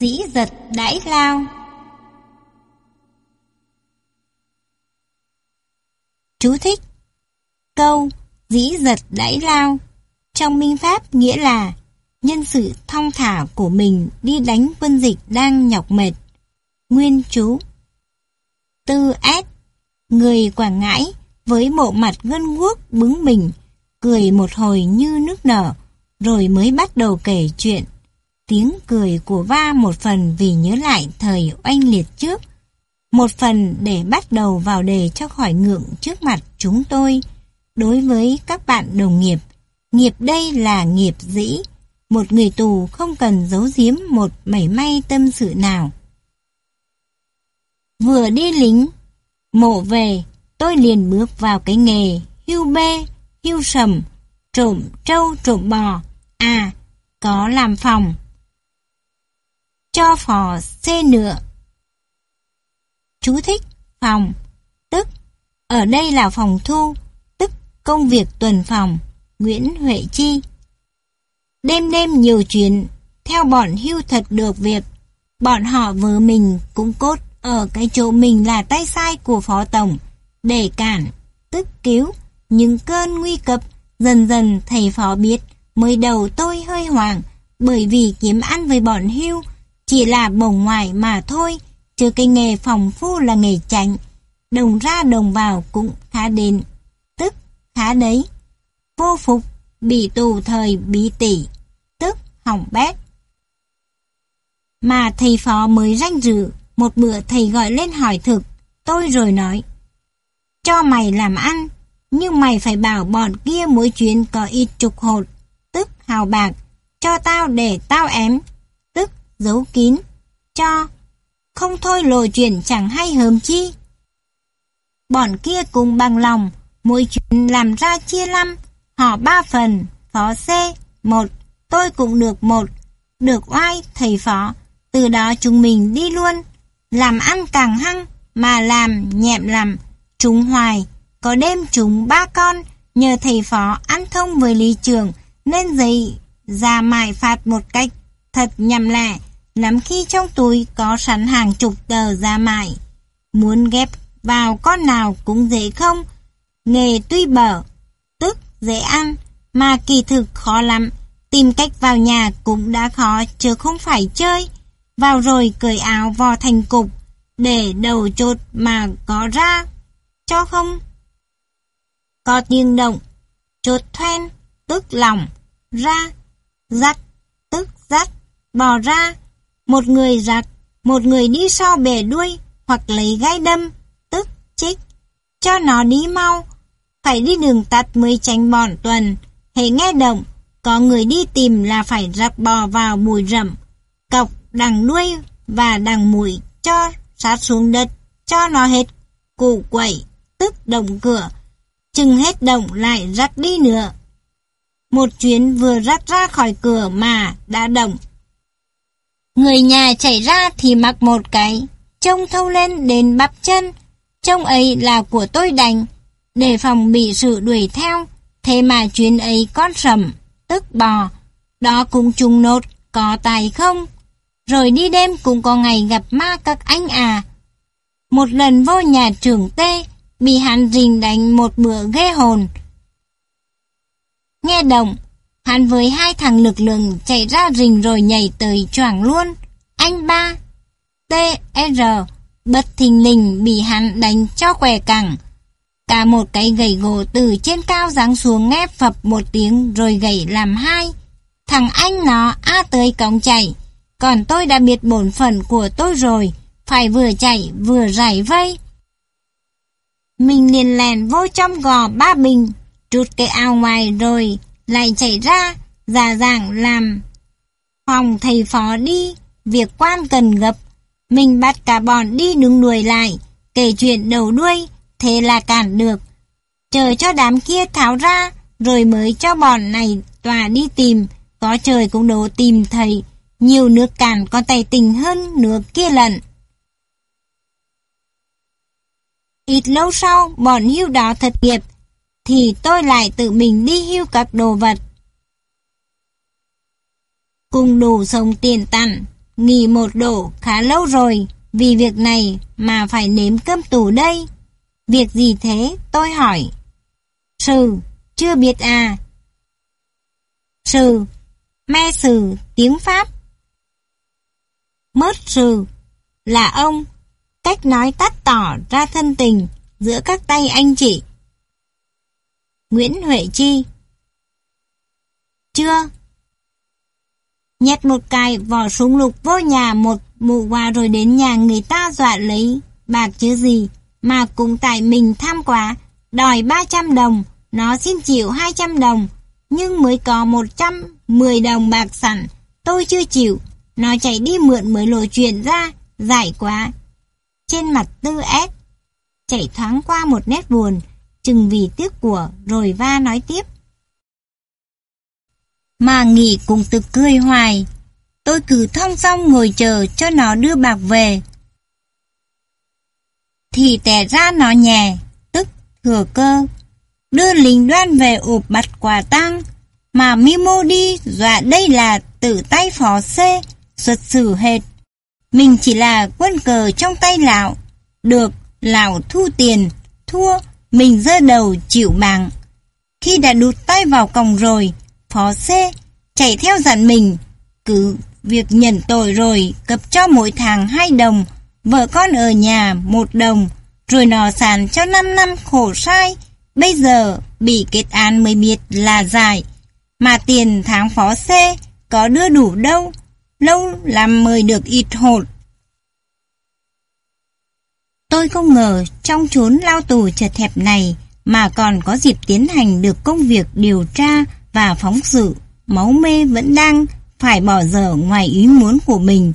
Dĩ giật đãi lao. Chú thích. Câu dĩ giật đãi lao Trong minh pháp nghĩa là Nhân sự thong thả của mình đi đánh quân dịch đang nhọc mệt. Nguyên chú. Tư S Người Quảng Ngãi với bộ mặt gân guốc bướng mình, cười một hồi như nước nở, rồi mới bắt đầu kể chuyện. Tiếng cười của Va một phần vì nhớ lại thời oanh liệt trước, một phần để bắt đầu vào đề cho khỏi ngượng trước mặt chúng tôi. Đối với các bạn đồng nghiệp, nghiệp đây là nghiệp dĩ, một người tù không cần giấu giếm một mảy may tâm sự nào. Vừa đi lính, mộ về, tôi liền bước vào cái nghề hưu bê, hưu sầm, trộm trâu trộm bò, à, có làm phòng. Cho phò xe nựa. Chú thích phòng, tức ở đây là phòng thu, tức công việc tuần phòng, Nguyễn Huệ Chi. Đêm đêm nhiều chuyện, theo bọn hưu thật được việc, bọn họ vừa mình cũng cốt ở cái chỗ mình là tay sai của phó tổng, để cản, tức cứu, những cơn nguy cấp Dần dần thầy phó biết, mới đầu tôi hơi hoảng, bởi vì kiếm ăn với bọn hưu chỉ là bồng ngoài mà thôi, chứ cái nghề phòng phu là nghề chạnh, Đồng ra đồng vào cũng khá đến, tức khá đấy. Vô phục, bị tù thời bị tỷ, tức hỏng bét. Mà thầy phó mới ranh rử, một bữa thầy gọi lên hỏi thực, tôi rồi nói. Cho mày làm ăn, nhưng mày phải bảo bọn kia mỗi chuyến có ít chục hột, tức hào bạc, cho tao để tao ém, giấu kín, cho. Không thôi lồi chuyện chẳng hay hờm chi. Bọn kia cùng bằng lòng, mỗi chuyện làm ra chia năm, họ ba phần, phó C, một, tôi cũng được một, được oai, thầy phó, từ đó chúng mình đi luôn, làm ăn càng hăng, mà làm nhẹm làm, chúng hoài, có đêm chúng ba con, nhờ thầy phó ăn thông với lý trường, nên dậy ra mài phạt một cách thật nhầm lẻ, lắm khi trong túi có sẵn hàng chục tờ ra mại. Muốn ghép vào con nào cũng dễ không? Nghề tuy bở, tức dễ ăn, mà kỳ thực khó lắm. Tìm cách vào nhà cũng đã khó chứ không phải chơi. Vào rồi cởi áo vò thành cục, để đầu chốt mà có ra, cho không? có tiếng động, chốt thoen, tức lòng, ra, dắt, tức dắt, bò ra, một người giặt, một người đi sau bể đuôi, hoặc lấy gai đâm, tức chích, cho nó đi mau, phải đi đường tắt mới tránh bọn tuần, hãy nghe động, có người đi tìm là phải rắc bò vào mùi rậm, cọc đằng đuôi và đằng mũi cho sát xuống đất, cho nó hết cụ quậy, tức động cửa, chừng hết động lại rắc đi nữa. Một chuyến vừa rắc ra khỏi cửa mà đã động. Người nhà chạy ra thì mặc một cái, trông thâu lên đến bắp chân, trông ấy là của tôi đành, để phòng bị sự đuổi theo, thế mà chuyến ấy con sầm, tức bò, đó cũng trùng nốt, có tài không? Rồi đi đêm cũng có ngày gặp ma các anh à. Một lần vô nhà trưởng tê, bị hắn rình đánh một bữa ghê hồn. Nghe động, hắn với hai thằng lực lượng chạy ra rình rồi nhảy tới choảng luôn. Anh ba, T.R. bất thình lình bị hắn đánh cho què cẳng. Cả một cái gậy gỗ từ trên cao giáng xuống nghe phập một tiếng rồi gậy làm hai. Thằng anh nó a tới cổng chạy, còn tôi đã biết bổn phận của tôi rồi, phải vừa chạy vừa giải vây. Mình liền lèn vô trong gò ba bình, trút cái ao ngoài rồi lại chạy ra, giả dạng làm phòng thầy phó đi, việc quan cần gấp. Mình bắt cả bọn đi đứng đuổi lại, kể chuyện đầu đuôi, thế là cản được. Chờ cho đám kia tháo ra, rồi mới cho bọn này tòa đi tìm, có trời cũng đổ tìm thầy. Nhiều nước cản có tay tình hơn nước kia lận. Ít lâu sau, bọn hưu đó thật nghiệp, thì tôi lại tự mình đi hưu các đồ vật. Cùng đủ sống tiền tặng, nghỉ một độ khá lâu rồi, vì việc này mà phải nếm cơm tủ đây. Việc gì thế? Tôi hỏi. Sư chưa biết à? Sư, me sư tiếng Pháp. Mớt sư là ông, cách nói tắt tỏ ra thân tình giữa các tay anh chị. Nguyễn Huệ Chi. Chưa? Nhét một cài vỏ súng lục vô nhà một mụ qua rồi đến nhà người ta dọa lấy. Bạc chứ gì mà cũng tại mình tham quá. Đòi 300 đồng, nó xin chịu 200 đồng, nhưng mới có 110 đồng bạc sẵn. Tôi chưa chịu. Nó chạy đi mượn mới lộ chuyện ra giải quá. Trên mặt tư ép chạy thoáng qua một nét buồn chừng vì tiếc của rồi va nói tiếp mà nghỉ cùng tự cười hoài. Tôi cứ thong song ngồi chờ cho nó đưa bạc về. Thì tẻ ra nó nhè, tức thừa cơ. Đưa lính đoan về ụp bắt quả tăng. Mà Mimo đi dọa đây là tự tay phó xê, xuất xử hệt. Mình chỉ là quân cờ trong tay lão. Được, lão thu tiền, thua, mình dơ đầu chịu mạng. Khi đã đút tay vào còng rồi, phó xe chạy theo dặn mình, cứ việc nhận tội rồi cập cho mỗi tháng hai đồng, vợ con ở nhà một đồng, rồi nó sàn cho 5 năm khổ sai, bây giờ bị kết án mới biết là dài, mà tiền tháng phó xe có đưa đủ đâu, lâu làm mời được ít hột. Tôi không ngờ trong chốn lao tù chật hẹp này mà còn có dịp tiến hành được công việc điều tra và phóng sự, máu mê vẫn đang phải bỏ dở ngoài ý muốn của mình.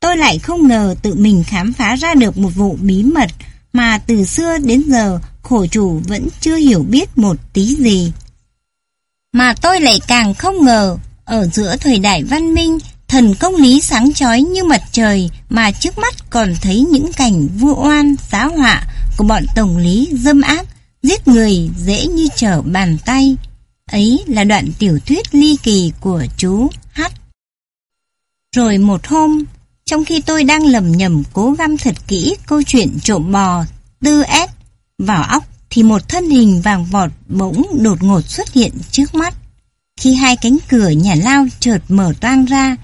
Tôi lại không ngờ tự mình khám phá ra được một vụ bí mật mà từ xưa đến giờ khổ chủ vẫn chưa hiểu biết một tí gì. Mà tôi lại càng không ngờ, ở giữa thời đại văn minh, thần công lý sáng chói như mặt trời mà trước mắt còn thấy những cảnh vu oan, giá họa của bọn tổng lý dâm ác, giết người dễ như trở bàn tay. Ấy là đoạn tiểu thuyết ly kỳ của chú H. Rồi một hôm, trong khi tôi đang lầm nhầm cố găm thật kỹ câu chuyện trộm bò tư S vào óc thì một thân hình vàng vọt bỗng đột ngột xuất hiện trước mắt. Khi hai cánh cửa nhà lao chợt mở toang ra.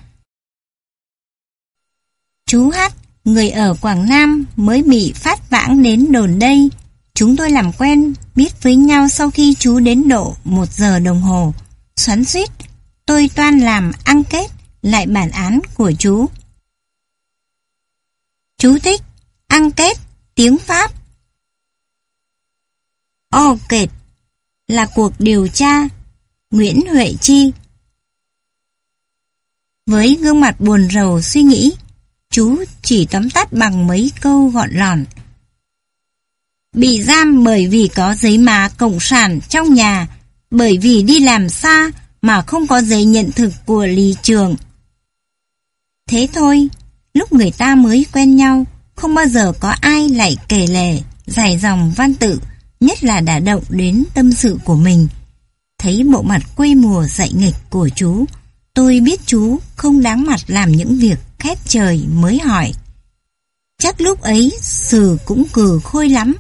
Chú hát người ở Quảng Nam mới bị phát vãng đến đồn đây Chúng tôi làm quen, biết với nhau sau khi chú đến độ một giờ đồng hồ. Xoắn suýt, tôi toan làm ăn kết lại bản án của chú. Chú thích, ăn kết, tiếng Pháp. O kệt là cuộc điều tra Nguyễn Huệ Chi. Với gương mặt buồn rầu suy nghĩ, chú chỉ tóm tắt bằng mấy câu gọn lòn. Bị giam bởi vì có giấy má cộng sản trong nhà, bởi vì đi làm xa mà không có giấy nhận thực của lý trường. Thế thôi, lúc người ta mới quen nhau, không bao giờ có ai lại kể lể, dài dòng văn tự, nhất là đã động đến tâm sự của mình. Thấy bộ mặt quê mùa dạy nghịch của chú, tôi biết chú không đáng mặt làm những việc khép trời mới hỏi. Chắc lúc ấy sừ cũng cừ khôi lắm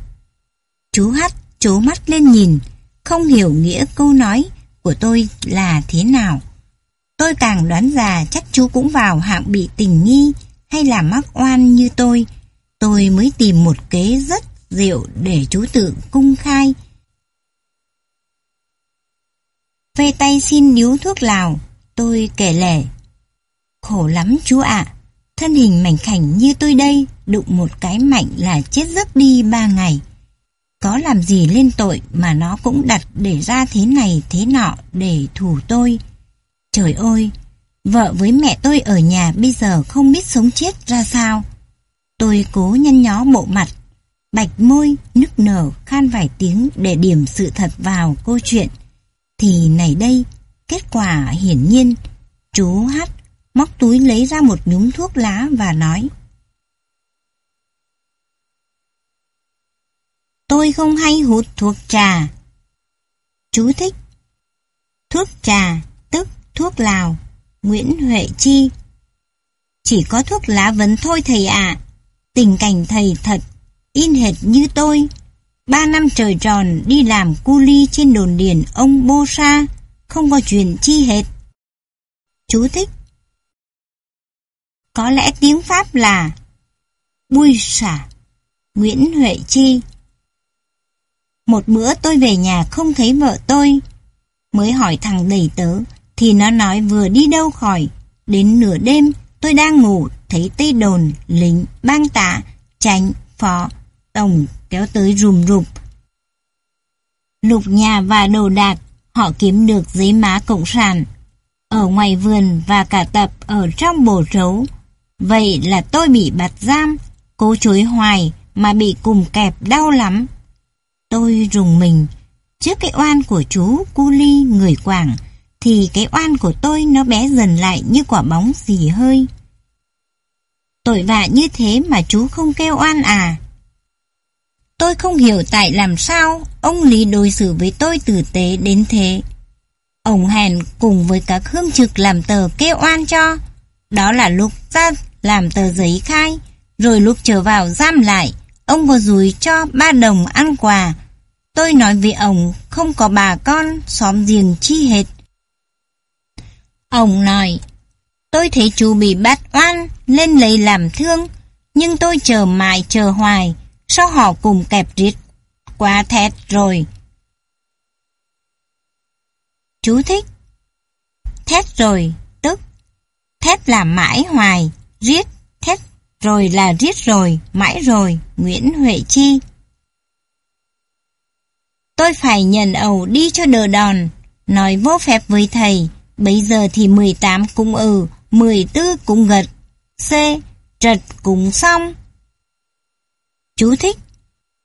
Chú hắt chố mắt lên nhìn, không hiểu nghĩa câu nói của tôi là thế nào. Tôi càng đoán già chắc chú cũng vào hạng bị tình nghi hay là mắc oan như tôi. Tôi mới tìm một kế rất diệu để chú tự cung khai. Vây tay xin điếu thuốc lào, tôi kể lể. Khổ lắm chú ạ, thân hình mảnh khảnh như tôi đây, đụng một cái mạnh là chết giấc đi ba ngày. Có làm gì lên tội mà nó cũng đặt để ra thế này thế nọ để thủ tôi. Trời ơi, vợ với mẹ tôi ở nhà bây giờ không biết sống chết ra sao. Tôi cố nhăn nhó bộ mặt, bạch môi, nức nở, khan vài tiếng để điểm sự thật vào câu chuyện. Thì này đây, kết quả hiển nhiên, chú hát móc túi lấy ra một nhúm thuốc lá và nói Tôi không hay hút thuốc trà. Chú thích Thuốc trà, tức thuốc lào, Nguyễn Huệ Chi Chỉ có thuốc lá vấn thôi thầy ạ. Tình cảnh thầy thật, in hệt như tôi. Ba năm trời tròn đi làm cu ly trên đồn điền ông Bô Sa, không có chuyện chi hết. Chú thích. Có lẽ tiếng Pháp là Bui xả, Nguyễn Huệ Chi. Một bữa tôi về nhà không thấy vợ tôi. Mới hỏi thằng đầy tớ, thì nó nói vừa đi đâu khỏi. Đến nửa đêm, tôi đang ngủ, thấy tây đồn, lính, bang tạ, tránh, phó, tổng kéo tới rùm rụp. Lục nhà và đồ đạc, họ kiếm được giấy má cộng sản. Ở ngoài vườn và cả tập ở trong bồ trấu. Vậy là tôi bị bắt giam, cố chối hoài mà bị cùng kẹp đau lắm. Tôi rùng mình, trước cái oan của chú Cu Ly người Quảng, thì cái oan của tôi nó bé dần lại như quả bóng dì hơi. Tội vạ như thế mà chú không kêu oan à? Tôi không hiểu tại làm sao ông Lý đối xử với tôi tử tế đến thế. Ông hèn cùng với các hương trực làm tờ kêu oan cho. Đó là lúc ra làm tờ giấy khai, rồi lúc trở vào giam lại, ông có rủi cho ba đồng ăn quà. Tôi nói với ông không có bà con, xóm giềng chi hết. Ông nói, tôi thấy chú bị bắt oan, lên lấy làm thương, nhưng tôi chờ mãi chờ hoài, sao họ cùng kẹp riết quá thét rồi. Chú thích Thét rồi, tức Thét là mãi hoài, riết, thét rồi là riết rồi, mãi rồi, Nguyễn Huệ Chi. Tôi phải nhận ẩu đi cho đờ đòn, nói vô phép với thầy, bây giờ thì 18 cũng ừ, 14 cũng gật, C, trật cũng xong. Chú thích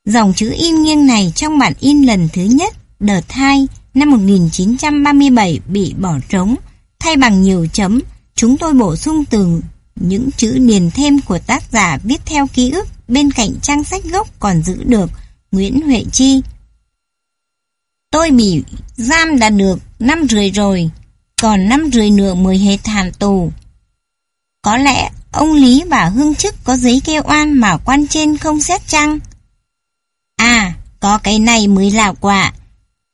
Dòng chữ in nghiêng này trong bản in lần thứ nhất, đợt 2, năm 1937 bị bỏ trống, thay bằng nhiều chấm, chúng tôi bổ sung từ những chữ liền thêm của tác giả viết theo ký ức bên cạnh trang sách gốc còn giữ được Nguyễn Huệ Chi. Tôi bị giam đã được năm rưỡi rồi, còn năm rưỡi nữa mới hết hạn tù. Có lẽ ông Lý và Hương Chức có giấy kêu oan mà quan trên không xét chăng? À, có cái này mới là quả.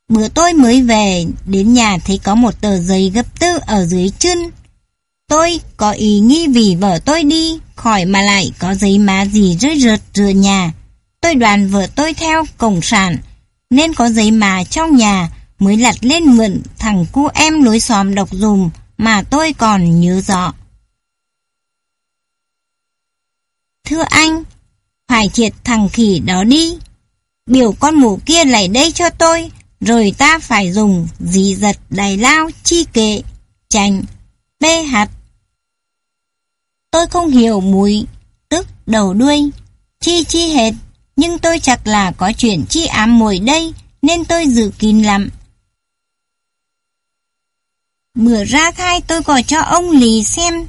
Bữa tôi mới về, đến nhà thấy có một tờ giấy gấp tư ở dưới chân. Tôi có ý nghi vì vợ tôi đi, khỏi mà lại có giấy má gì rơi rượt rửa nhà. Tôi đoàn vợ tôi theo cổng sản, nên có giấy má trong nhà mới lặt lên mượn thằng cu em lối xóm độc dùm mà tôi còn nhớ rõ. Thưa anh, phải triệt thằng khỉ đó đi. Biểu con mụ kia lại đây cho tôi, rồi ta phải dùng dì giật đầy lao chi kệ, chành, bê hạt. Tôi không hiểu mùi, tức đầu đuôi, chi chi hết, nhưng tôi chắc là có chuyện chi ám mùi đây, nên tôi dự kín lắm. Bữa ra khai tôi gọi cho ông Lý xem,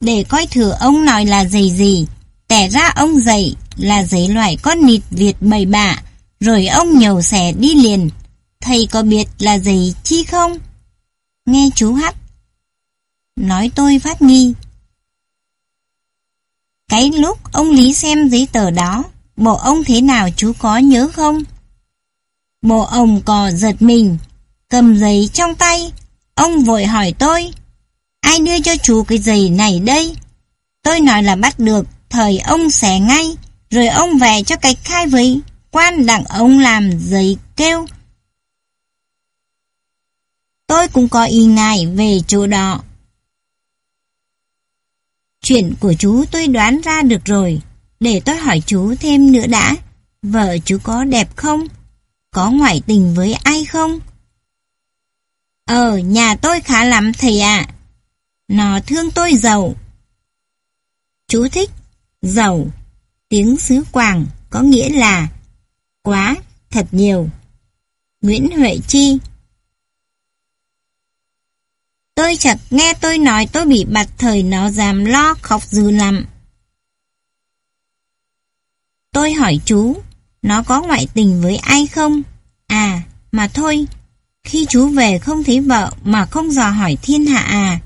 để coi thử ông nói là giày gì. Tẻ ra ông giày là giấy loại con nịt Việt bầy bạ, rồi ông nhầu xẻ đi liền. Thầy có biết là giày chi không? Nghe chú hát. Nói tôi phát nghi. Cái lúc ông Lý xem giấy tờ đó, bộ ông thế nào chú có nhớ không? Bộ ông cò giật mình, cầm giấy trong tay, ông vội hỏi tôi, ai đưa cho chú cái giấy này đây? Tôi nói là bắt được, thời ông xẻ ngay, rồi ông về cho cái khai với quan đặng ông làm giấy kêu. Tôi cũng có ý ngại về chỗ đó. Chuyện của chú tôi đoán ra được rồi, để tôi hỏi chú thêm nữa đã. Vợ chú có đẹp không? Có ngoại tình với ai không? Ờ, nhà tôi khá lắm thầy ạ. Nó thương tôi giàu. Chú thích giàu. Tiếng xứ Quảng có nghĩa là quá, thật nhiều. Nguyễn Huệ Chi Tôi chợt nghe tôi nói tôi bị bạch thời nó dám lo khóc dữ lắm. Tôi hỏi chú, nó có ngoại tình với ai không? À, mà thôi, khi chú về không thấy vợ mà không dò hỏi thiên hạ à.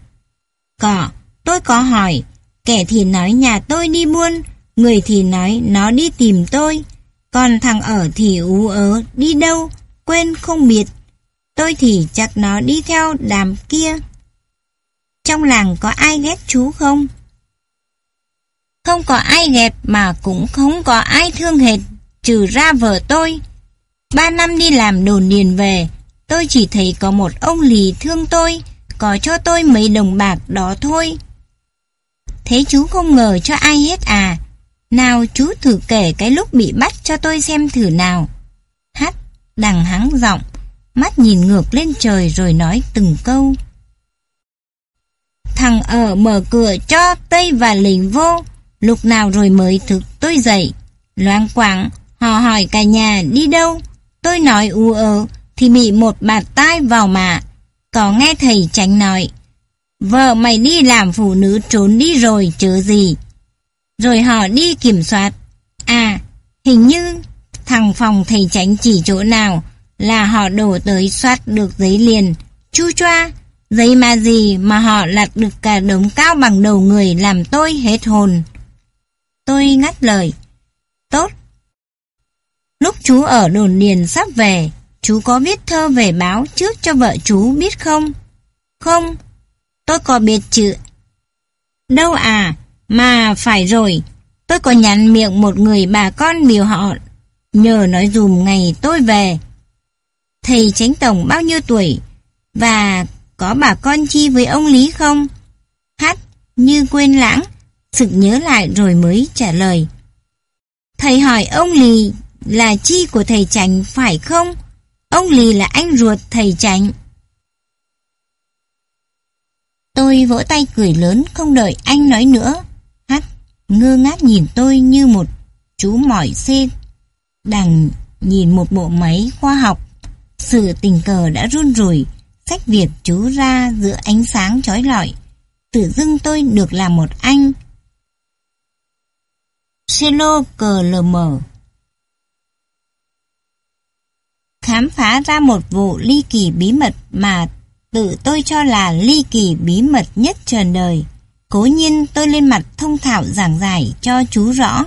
Có, tôi có hỏi, Kẻ thì nói nhà tôi đi buôn, người thì nói nó đi tìm tôi. Còn thằng ở thì ú ớ, đi đâu, quên không biết. Tôi thì chắc nó đi theo đám kia. Trong làng có ai ghét chú không? Không có ai ghét mà cũng không có ai thương hệt, trừ ra vợ tôi. Ba năm đi làm đồn điền về, tôi chỉ thấy có một ông lì thương tôi, có cho tôi mấy đồng bạc đó thôi. Thế chú không ngờ cho ai hết à? Nào chú thử kể cái lúc bị bắt cho tôi xem thử nào. Hát, đằng hắng giọng, mắt nhìn ngược lên trời rồi nói từng câu. Thằng ở mở cửa cho Tây và Lình vô, lúc nào rồi mới thức tôi dậy. Loang quảng, họ hỏi cả nhà đi đâu. Tôi nói u ớ, thì bị một bạt tai vào mà. Có nghe thầy tránh nói, vợ mày đi làm phụ nữ trốn đi rồi chớ gì. Rồi họ đi kiểm soát. À, hình như thằng phòng thầy tránh chỉ chỗ nào là họ đổ tới soát được giấy liền. Chu choa, Dây mà gì mà họ lặt được cả đống cao bằng đầu người làm tôi hết hồn. Tôi ngắt lời. Tốt. Lúc chú ở đồn điền sắp về, chú có viết thơ về báo trước cho vợ chú biết không? Không, tôi có biết chữ. Đâu à, mà phải rồi, tôi có nhắn miệng một người bà con biểu họ, nhờ nói dùm ngày tôi về. Thầy tránh tổng bao nhiêu tuổi, và có bà con chi với ông Lý không? Hát, như quên lãng, sực nhớ lại rồi mới trả lời. Thầy hỏi ông Lý là chi của thầy Trành phải không? Ông Lý là anh ruột thầy Trành. Tôi vỗ tay cười lớn không đợi anh nói nữa. Hát ngơ ngác nhìn tôi như một chú mỏi xê đằng nhìn một bộ máy khoa học. Sự tình cờ đã run rủi, cách việc chú ra giữa ánh sáng chói lọi. Tự dưng tôi được là một anh. Cello CLM khám phá ra một vụ ly kỳ bí mật mà tự tôi cho là ly kỳ bí mật nhất trần đời. Cố nhiên tôi lên mặt thông thạo giảng giải cho chú rõ.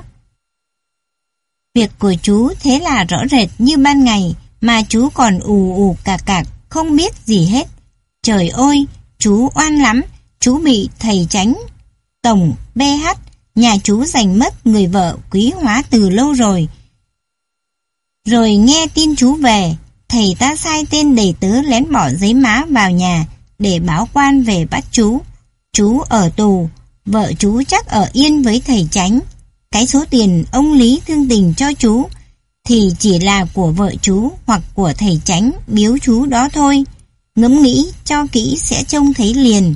Việc của chú thế là rõ rệt như ban ngày mà chú còn ù ù cà cạc không biết gì hết. Trời ơi, chú oan lắm, chú bị thầy tránh. Tổng BH, nhà chú giành mất người vợ quý hóa từ lâu rồi. Rồi nghe tin chú về, thầy ta sai tên đầy tớ lén bỏ giấy má vào nhà để báo quan về bắt chú. Chú ở tù, vợ chú chắc ở yên với thầy tránh. Cái số tiền ông Lý thương tình cho chú thì chỉ là của vợ chú hoặc của thầy tránh biếu chú đó thôi. Ngẫm nghĩ cho kỹ sẽ trông thấy liền.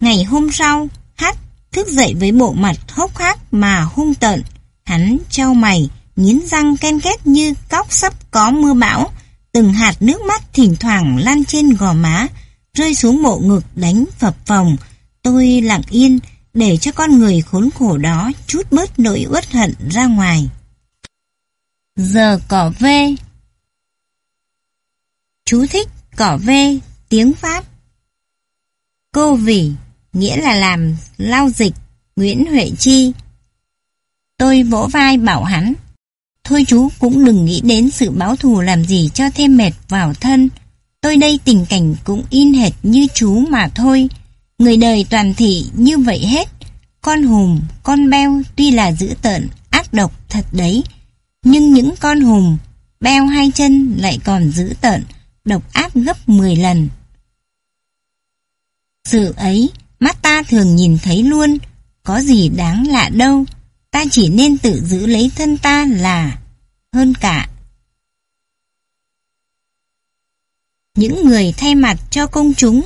Ngày hôm sau, Hát thức dậy với bộ mặt hốc hác mà hung tợn. Hắn trao mày, nghiến răng ken két như cóc sắp có mưa bão. Từng hạt nước mắt thỉnh thoảng lan trên gò má, rơi xuống bộ ngực đánh phập phồng. Tôi lặng yên, để cho con người khốn khổ đó chút bớt nỗi uất hận ra ngoài. Giờ cỏ vê Chú thích cỏ vê, tiếng Pháp. Cô vỉ, nghĩa là làm lao dịch, Nguyễn Huệ Chi. Tôi vỗ vai bảo hắn. Thôi chú cũng đừng nghĩ đến sự báo thù làm gì cho thêm mệt vào thân. Tôi đây tình cảnh cũng in hệt như chú mà thôi. Người đời toàn thị như vậy hết. Con hùm, con beo tuy là dữ tợn, ác độc thật đấy. Nhưng những con hùm, beo hai chân lại còn dữ tợn, độc ác gấp 10 lần. Sự ấy, mắt ta thường nhìn thấy luôn, có gì đáng lạ đâu. Ta chỉ nên tự giữ lấy thân ta là hơn cả. Những người thay mặt cho công chúng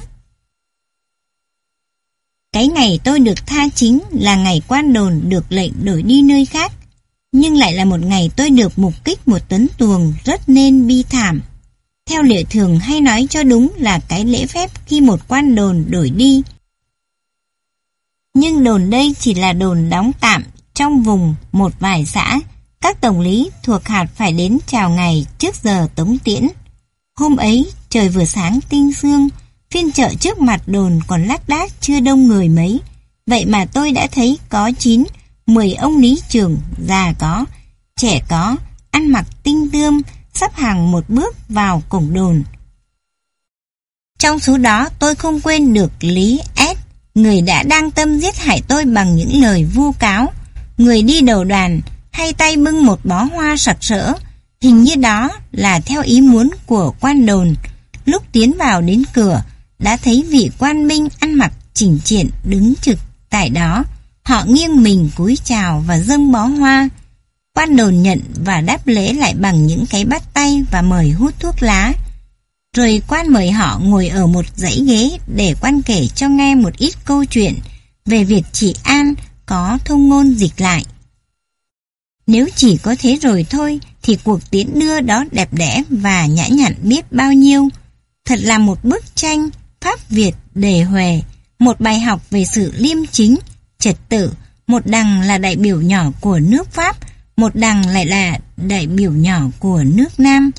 cái ngày tôi được tha chính là ngày quan đồn được lệnh đổi đi nơi khác, nhưng lại là một ngày tôi được mục kích một tấn tuồng rất nên bi thảm. Theo lệ thường hay nói cho đúng là cái lễ phép khi một quan đồn đổi đi. Nhưng đồn đây chỉ là đồn đóng tạm trong vùng một vài xã, các tổng lý thuộc hạt phải đến chào ngày trước giờ tống tiễn. Hôm ấy, trời vừa sáng tinh sương, phiên chợ trước mặt đồn còn lác đác chưa đông người mấy. Vậy mà tôi đã thấy có 9, 10 ông lý trưởng, già có, trẻ có, ăn mặc tinh tươm, sắp hàng một bước vào cổng đồn. Trong số đó tôi không quên được Lý S, người đã đang tâm giết hại tôi bằng những lời vu cáo. Người đi đầu đoàn, hay tay bưng một bó hoa sặc sỡ, hình như đó là theo ý muốn của quan đồn. Lúc tiến vào đến cửa, đã thấy vị quan binh ăn mặc chỉnh triện đứng trực tại đó. Họ nghiêng mình cúi chào và dâng bó hoa. Quan đồn nhận và đáp lễ lại bằng những cái bắt tay và mời hút thuốc lá. Rồi quan mời họ ngồi ở một dãy ghế để quan kể cho nghe một ít câu chuyện về việc chị An có thông ngôn dịch lại. Nếu chỉ có thế rồi thôi thì cuộc tiến đưa đó đẹp đẽ và nhã nhặn biết bao nhiêu. Thật là một bức tranh Pháp Việt đề huề, một bài học về sự liêm chính, trật tự, một đằng là đại biểu nhỏ của nước Pháp, một đằng lại là đại biểu nhỏ của nước Nam.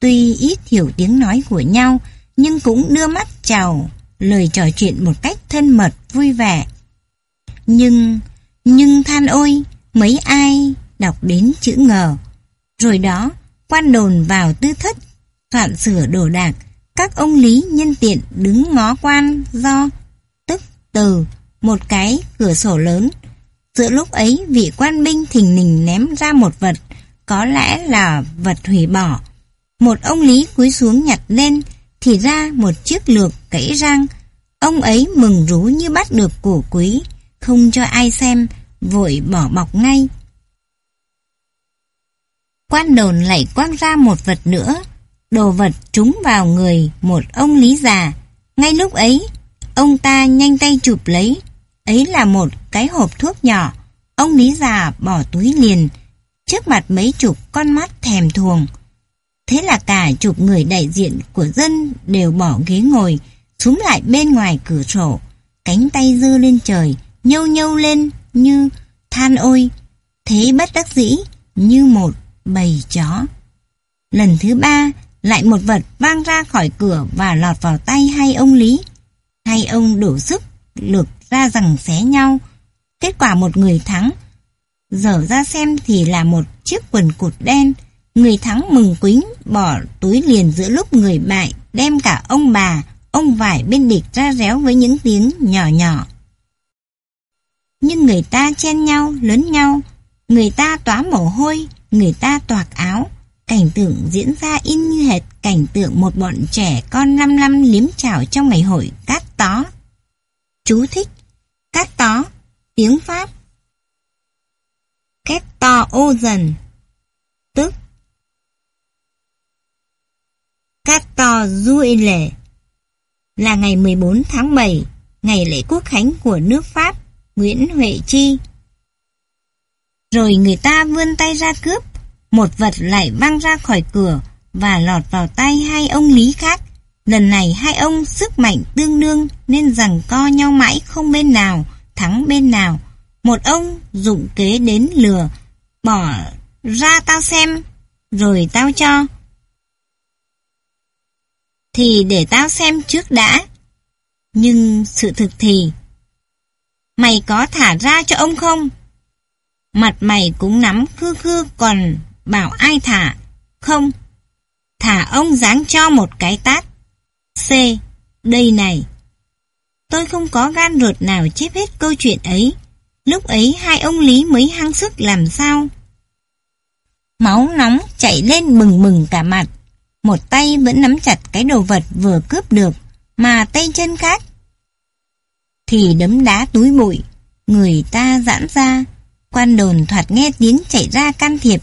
Tuy ít hiểu tiếng nói của nhau, nhưng cũng đưa mắt chào, lời trò chuyện một cách thân mật, vui vẻ. Nhưng, nhưng than ôi, mấy ai đọc đến chữ ngờ. Rồi đó, quan đồn vào tư thất, soạn sửa đồ đạc, các ông lý nhân tiện đứng ngó quan do, tức từ, một cái cửa sổ lớn. Giữa lúc ấy, vị quan binh thình lình ném ra một vật, có lẽ là vật hủy bỏ. Một ông lý cúi xuống nhặt lên, thì ra một chiếc lược cẫy răng. Ông ấy mừng rú như bắt được cổ quý, không cho ai xem, vội bỏ bọc ngay. Quan đồn lại quăng ra một vật nữa, đồ vật trúng vào người một ông lý già. Ngay lúc ấy, ông ta nhanh tay chụp lấy, ấy là một cái hộp thuốc nhỏ. Ông lý già bỏ túi liền, trước mặt mấy chục con mắt thèm thuồng. Thế là cả chục người đại diện của dân đều bỏ ghế ngồi, xuống lại bên ngoài cửa sổ, cánh tay dơ lên trời, nhâu nhâu lên như than ôi. Thế bất đắc dĩ như một bầy chó. Lần thứ ba, lại một vật vang ra khỏi cửa và lọt vào tay hai ông Lý. Hai ông đủ sức, lực ra rằng xé nhau. Kết quả một người thắng. Dở ra xem thì là một chiếc quần cụt đen. Người thắng mừng quính, bỏ túi liền giữa lúc người bại, đem cả ông bà, ông vải bên địch ra réo với những tiếng nhỏ nhỏ. Nhưng người ta chen nhau, lớn nhau, người ta tóa mồ hôi, người ta toạc áo. Cảnh tượng diễn ra in như hệt cảnh tượng một bọn trẻ con năm năm liếm chảo trong ngày hội cát tó. Chú thích Cát tó, tiếng Pháp. Két to ô dần Tức. Cát to duy lệ Là ngày 14 tháng 7 Ngày lễ quốc khánh của nước Pháp Nguyễn Huệ Chi. Rồi người ta vươn tay ra cướp, một vật lại văng ra khỏi cửa và lọt vào tay hai ông lý khác. Lần này hai ông sức mạnh tương đương nên rằng co nhau mãi không bên nào, thắng bên nào. Một ông dụng kế đến lừa, bỏ ra tao xem, rồi tao cho. Thì để tao xem trước đã. Nhưng sự thực thì, mày có thả ra cho ông không? Mặt mày cũng nắm khư khư còn bảo ai thả. Không. Thả ông dáng cho một cái tát. C. Đây này. Tôi không có gan ruột nào chép hết câu chuyện ấy. Lúc ấy hai ông Lý mới hăng sức làm sao. Máu nóng chạy lên bừng bừng cả mặt. Một tay vẫn nắm chặt cái đồ vật vừa cướp được, mà tay chân khác. Thì đấm đá túi bụi, người ta giãn ra, Quan đồn thoạt nghe tiếng chạy ra can thiệp.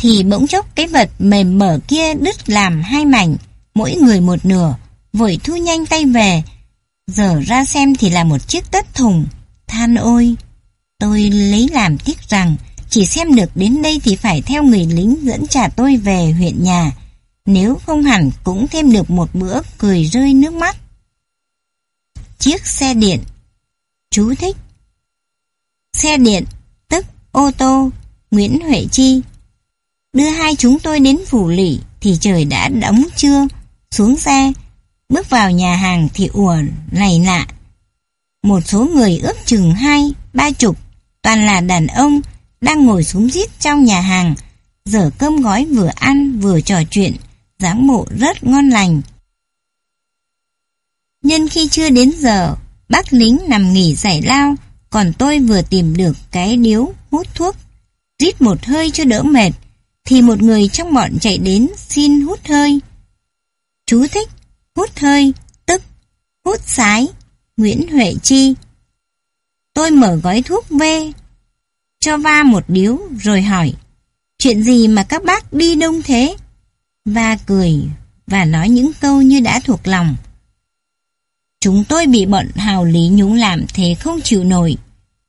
Thì bỗng chốc cái vật mềm mở kia đứt làm hai mảnh, mỗi người một nửa, vội thu nhanh tay về. Giờ ra xem thì là một chiếc tất thùng. Than ôi! Tôi lấy làm tiếc rằng chỉ xem được đến đây thì phải theo người lính dẫn trả tôi về huyện nhà. Nếu không hẳn cũng thêm được một bữa cười rơi nước mắt. Chiếc xe điện Chú thích Xe điện, tức ô tô, Nguyễn Huệ Chi. Đưa hai chúng tôi đến phủ lỵ thì trời đã đóng trưa. Xuống xe, Bước vào nhà hàng thì ùa này lạ. Một số người ước chừng hai, ba chục, toàn là đàn ông, đang ngồi súng rít trong nhà hàng, dở cơm gói vừa ăn vừa trò chuyện, dáng mộ rất ngon lành. Nhân khi chưa đến giờ, bác lính nằm nghỉ giải lao, còn tôi vừa tìm được cái điếu hút thuốc, rít một hơi cho đỡ mệt, thì một người trong bọn chạy đến xin hút hơi. Chú thích, hút hơi, tức, hút sái, Nguyễn Huệ Chi. Tôi mở gói thuốc V, cho va một điếu rồi hỏi, chuyện gì mà các bác đi đông thế? Va cười và nói những câu như đã thuộc lòng. Chúng tôi bị bọn hào lý nhúng làm thế không chịu nổi.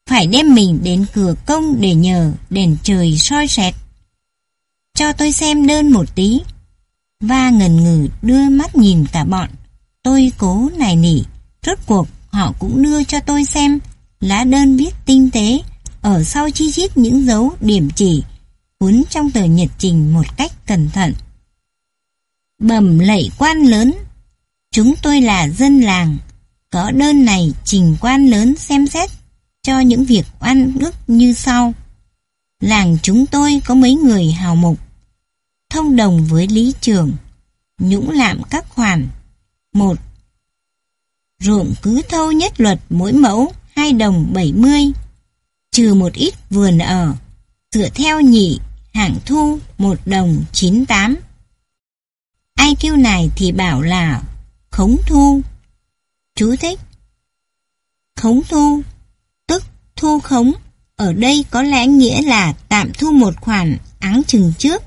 Phải đem mình đến cửa công để nhờ đèn trời soi xét cho tôi xem đơn một tí. Va ngần ngừ đưa mắt nhìn cả bọn. Tôi cố nài nỉ. Rốt cuộc, họ cũng đưa cho tôi xem lá đơn viết tinh tế ở sau chi chít những dấu điểm chỉ cuốn trong tờ nhật trình một cách cẩn thận. Bẩm lạy quan lớn Chúng tôi là dân làng Có đơn này trình quan lớn xem xét Cho những việc oan ước như sau Làng chúng tôi có mấy người hào mục Thông đồng với lý trưởng Nhũng lạm các khoản một Ruộng cứ thâu nhất luật mỗi mẫu hai đồng 70 Trừ một ít vườn ở Dựa theo nhị hạng thu một đồng 98 Ai kêu này thì bảo là khống thu. Chú thích. Khống thu, tức thu khống, ở đây có lẽ nghĩa là tạm thu một khoản áng chừng trước,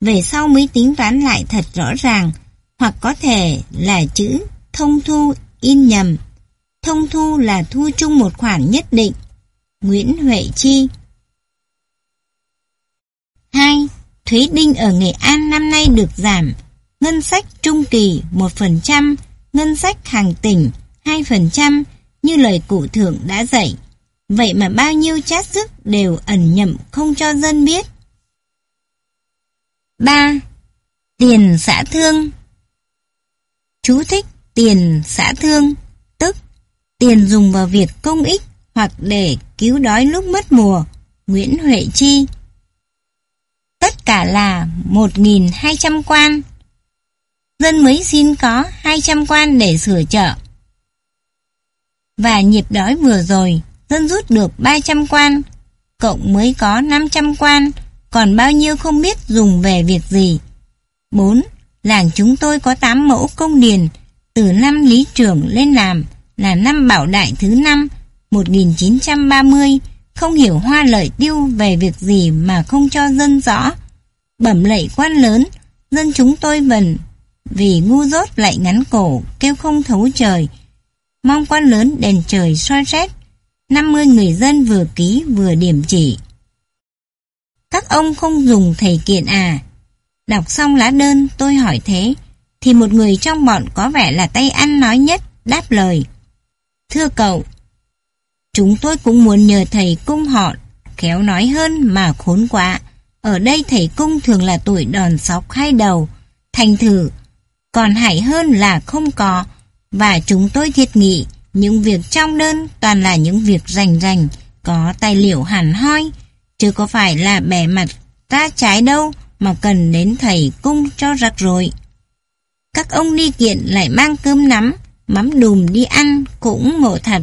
về sau mới tính toán lại thật rõ ràng, hoặc có thể là chữ thông thu in nhầm. Thông thu là thu chung một khoản nhất định. Nguyễn Huệ Chi 2. Thuế đinh ở Nghệ An năm nay được giảm ngân sách trung kỳ 1%, ngân sách hàng tỉnh 2% như lời cụ thượng đã dạy. Vậy mà bao nhiêu chát sức đều ẩn nhậm không cho dân biết. 3. Tiền xã thương Chú thích tiền xã thương, tức tiền dùng vào việc công ích hoặc để cứu đói lúc mất mùa. Nguyễn Huệ Chi Tất cả là 1.200 quan dân mới xin có 200 quan để sửa chợ. Và nhịp đói vừa rồi, dân rút được 300 quan, cộng mới có 500 quan, còn bao nhiêu không biết dùng về việc gì. 4. Làng chúng tôi có 8 mẫu công điền, từ năm lý trưởng lên làm là năm bảo đại thứ năm 1930, không hiểu hoa lợi tiêu về việc gì mà không cho dân rõ. Bẩm lệ quan lớn, dân chúng tôi vần vì ngu dốt lại ngắn cổ, kêu không thấu trời. Mong quan lớn đèn trời soi xét, 50 người dân vừa ký vừa điểm chỉ. Các ông không dùng thầy kiện à? Đọc xong lá đơn tôi hỏi thế, thì một người trong bọn có vẻ là tay ăn nói nhất, đáp lời. Thưa cậu, chúng tôi cũng muốn nhờ thầy cung họ, khéo nói hơn mà khốn quá. Ở đây thầy cung thường là tuổi đòn sóc hai đầu, thành thử còn hại hơn là không có, và chúng tôi thiệt nghị, những việc trong đơn toàn là những việc rành rành, có tài liệu hẳn hoi, chứ có phải là bẻ mặt ta trái đâu mà cần đến thầy cung cho rắc rồi. Các ông đi kiện lại mang cơm nắm, mắm đùm đi ăn cũng ngộ thật.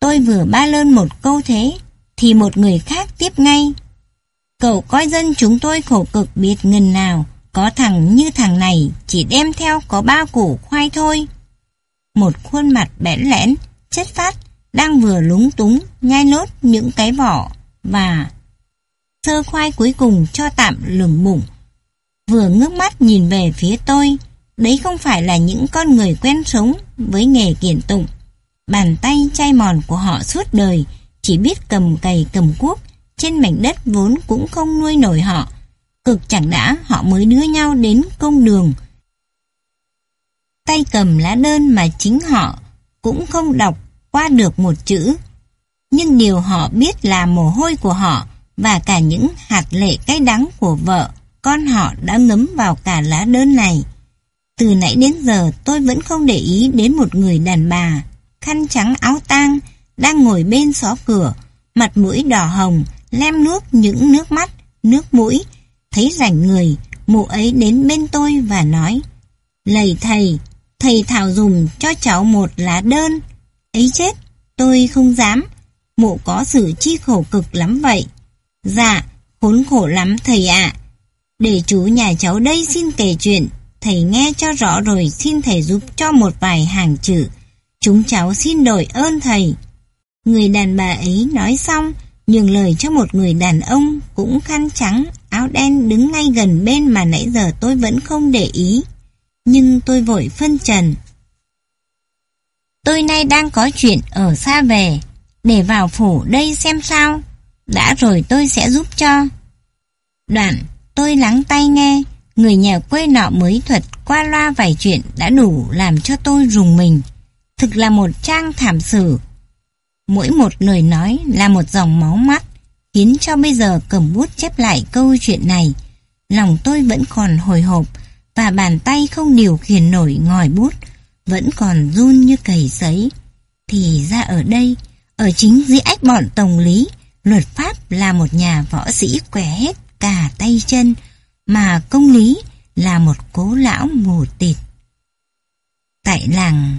Tôi vừa ba lên một câu thế, thì một người khác tiếp ngay. Cậu coi dân chúng tôi khổ cực biết ngần nào, có thằng như thằng này chỉ đem theo có ba củ khoai thôi. Một khuôn mặt bẽn lẽn, chất phát, đang vừa lúng túng, nhai nốt những cái vỏ và sơ khoai cuối cùng cho tạm lửng bụng. Vừa ngước mắt nhìn về phía tôi, đấy không phải là những con người quen sống với nghề kiển tụng. Bàn tay chai mòn của họ suốt đời chỉ biết cầm cày cầm cuốc, trên mảnh đất vốn cũng không nuôi nổi họ, Cực chẳng đã họ mới đưa nhau đến công đường. Tay cầm lá đơn mà chính họ cũng không đọc qua được một chữ. Nhưng điều họ biết là mồ hôi của họ và cả những hạt lệ cay đắng của vợ, con họ đã ngấm vào cả lá đơn này. Từ nãy đến giờ tôi vẫn không để ý đến một người đàn bà, khăn trắng áo tang, đang ngồi bên xó cửa, mặt mũi đỏ hồng, lem nước những nước mắt, nước mũi. Thấy rảnh người, mụ ấy đến bên tôi và nói, Lầy thầy, thầy thảo dùng cho cháu một lá đơn. Ấy chết, tôi không dám, mụ có sự chi khổ cực lắm vậy. Dạ, khốn khổ lắm thầy ạ. Để chú nhà cháu đây xin kể chuyện, thầy nghe cho rõ rồi xin thầy giúp cho một vài hàng chữ. Chúng cháu xin đổi ơn thầy. Người đàn bà ấy nói xong, nhường lời cho một người đàn ông cũng khăn trắng, áo đen đứng ngay gần bên mà nãy giờ tôi vẫn không để ý. Nhưng tôi vội phân trần. Tôi nay đang có chuyện ở xa về, để vào phủ đây xem sao. Đã rồi tôi sẽ giúp cho. Đoạn, tôi lắng tay nghe, người nhà quê nọ mới thuật qua loa vài chuyện đã đủ làm cho tôi rùng mình. Thực là một trang thảm sử. Mỗi một lời nói là một dòng máu mắt, khiến cho bây giờ cầm bút chép lại câu chuyện này. Lòng tôi vẫn còn hồi hộp, và bàn tay không điều khiển nổi ngòi bút, vẫn còn run như cầy sấy. Thì ra ở đây, ở chính dưới ách bọn tổng lý, luật pháp là một nhà võ sĩ què hết cả tay chân, mà công lý là một cố lão mù tịt. Tại làng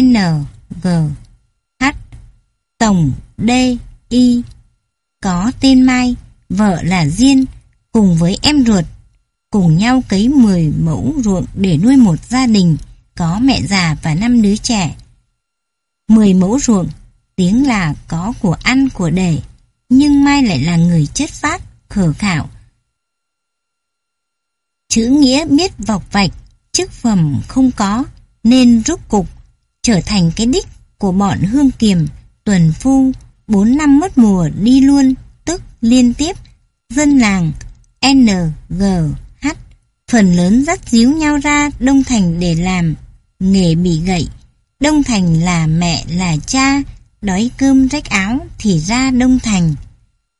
N, G, H, Tổng D, Y, có tên Mai, vợ là Diên, cùng với em ruột, cùng nhau cấy 10 mẫu ruộng để nuôi một gia đình, có mẹ già và năm đứa trẻ. 10 mẫu ruộng, tiếng là có của ăn của để, nhưng Mai lại là người chất phát, khờ khảo, Chữ nghĩa biết vọc vạch, chức phẩm không có, nên rút cục, trở thành cái đích của bọn hương kiềm, tuần phu, bốn năm mất mùa đi luôn, tức liên tiếp, dân làng, N, G, phần lớn dắt díu nhau ra Đông Thành để làm, nghề bị gậy. Đông Thành là mẹ là cha, đói cơm rách áo thì ra Đông Thành.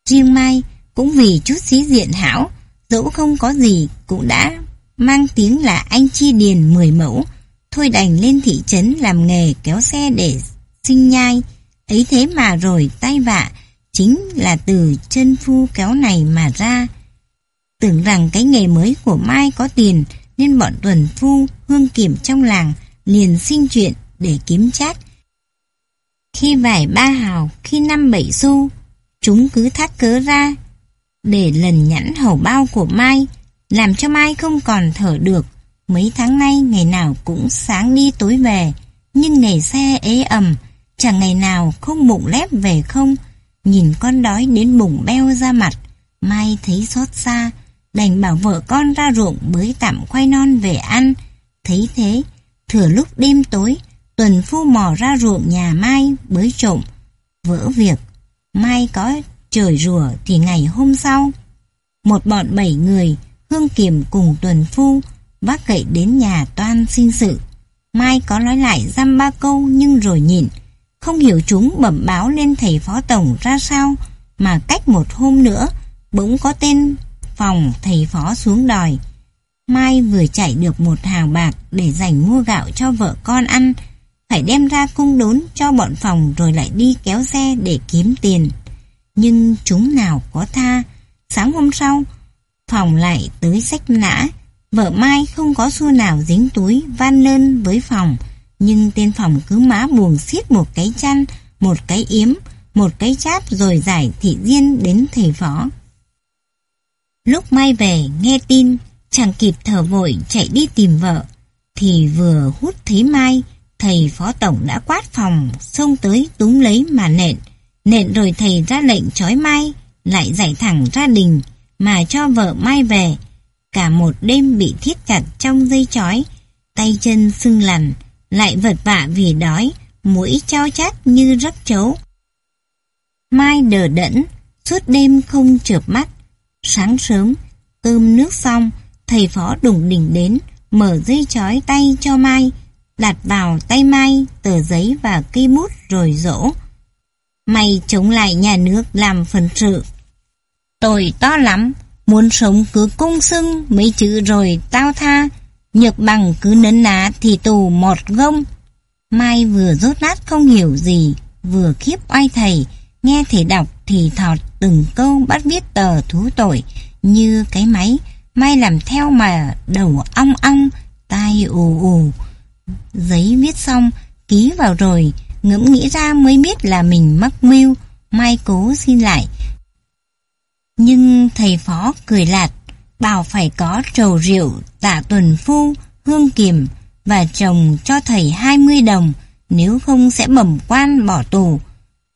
Riêng Mai cũng vì chút xí diện hảo dẫu không có gì cũng đã mang tiếng là anh chi điền 10 mẫu, thôi đành lên thị trấn làm nghề kéo xe để sinh nhai. Ấy thế mà rồi tay vạ chính là từ chân phu kéo này mà ra. Tưởng rằng cái nghề mới của Mai có tiền nên bọn tuần phu hương kiểm trong làng liền xin chuyện để kiếm chát. Khi vải ba hào, khi năm bảy xu, chúng cứ thác cớ ra để lần nhẵn hầu bao của Mai, làm cho Mai không còn thở được. Mấy tháng nay ngày nào cũng sáng đi tối về, nhưng ngày xe ế ẩm, chẳng ngày nào không bụng lép về không. Nhìn con đói đến bụng beo ra mặt, Mai thấy xót xa, đành bảo vợ con ra ruộng bới tạm khoai non về ăn. Thấy thế, thừa lúc đêm tối, tuần phu mò ra ruộng nhà Mai bới trộm. Vỡ việc, Mai có trời rùa thì ngày hôm sau, một bọn bảy người, Hương Kiềm cùng Tuần Phu, vác gậy đến nhà toan sinh sự. Mai có nói lại dăm ba câu nhưng rồi nhịn, không hiểu chúng bẩm báo lên thầy phó tổng ra sao, mà cách một hôm nữa, bỗng có tên phòng thầy phó xuống đòi. Mai vừa chạy được một hàng bạc để dành mua gạo cho vợ con ăn, phải đem ra cung đốn cho bọn phòng rồi lại đi kéo xe để kiếm tiền nhưng chúng nào có tha. Sáng hôm sau, phòng lại tới sách nã. Vợ Mai không có xu nào dính túi van nơn với phòng, nhưng tên phòng cứ má buồn xiết một cái chăn, một cái yếm, một cái cháp rồi giải thị riêng đến thầy phó. Lúc Mai về nghe tin, chàng kịp thở vội chạy đi tìm vợ, thì vừa hút thấy Mai, thầy phó tổng đã quát phòng, xông tới túm lấy mà nện, Nện rồi thầy ra lệnh trói Mai, lại giải thẳng ra đình, mà cho vợ Mai về. Cả một đêm bị thiết chặt trong dây chói, tay chân sưng lằn, lại vật vả vì đói, mũi trao chát như rắc chấu. Mai đờ đẫn, suốt đêm không chợp mắt. Sáng sớm, cơm nước xong, thầy phó đùng đỉnh đến, mở dây chói tay cho Mai, đặt vào tay Mai tờ giấy và cây bút rồi dỗ. Mày chống lại nhà nước làm phần sự. Tội to lắm, muốn sống cứ cung xưng mấy chữ rồi tao tha. Nhược bằng cứ nấn ná thì tù một gông. Mai vừa rốt nát không hiểu gì, vừa khiếp oai thầy, nghe thầy đọc thì thọt từng câu bắt viết tờ thú tội, như cái máy, may làm theo mà đầu ong ong, tai ù ù. Giấy viết xong, ký vào rồi, ngẫm nghĩ ra mới biết là mình mắc mưu, Mai cố xin lại. Nhưng thầy phó cười lạt, bảo phải có trầu rượu, tạ tuần phu, hương kiềm và chồng cho thầy 20 đồng, nếu không sẽ bẩm quan bỏ tù.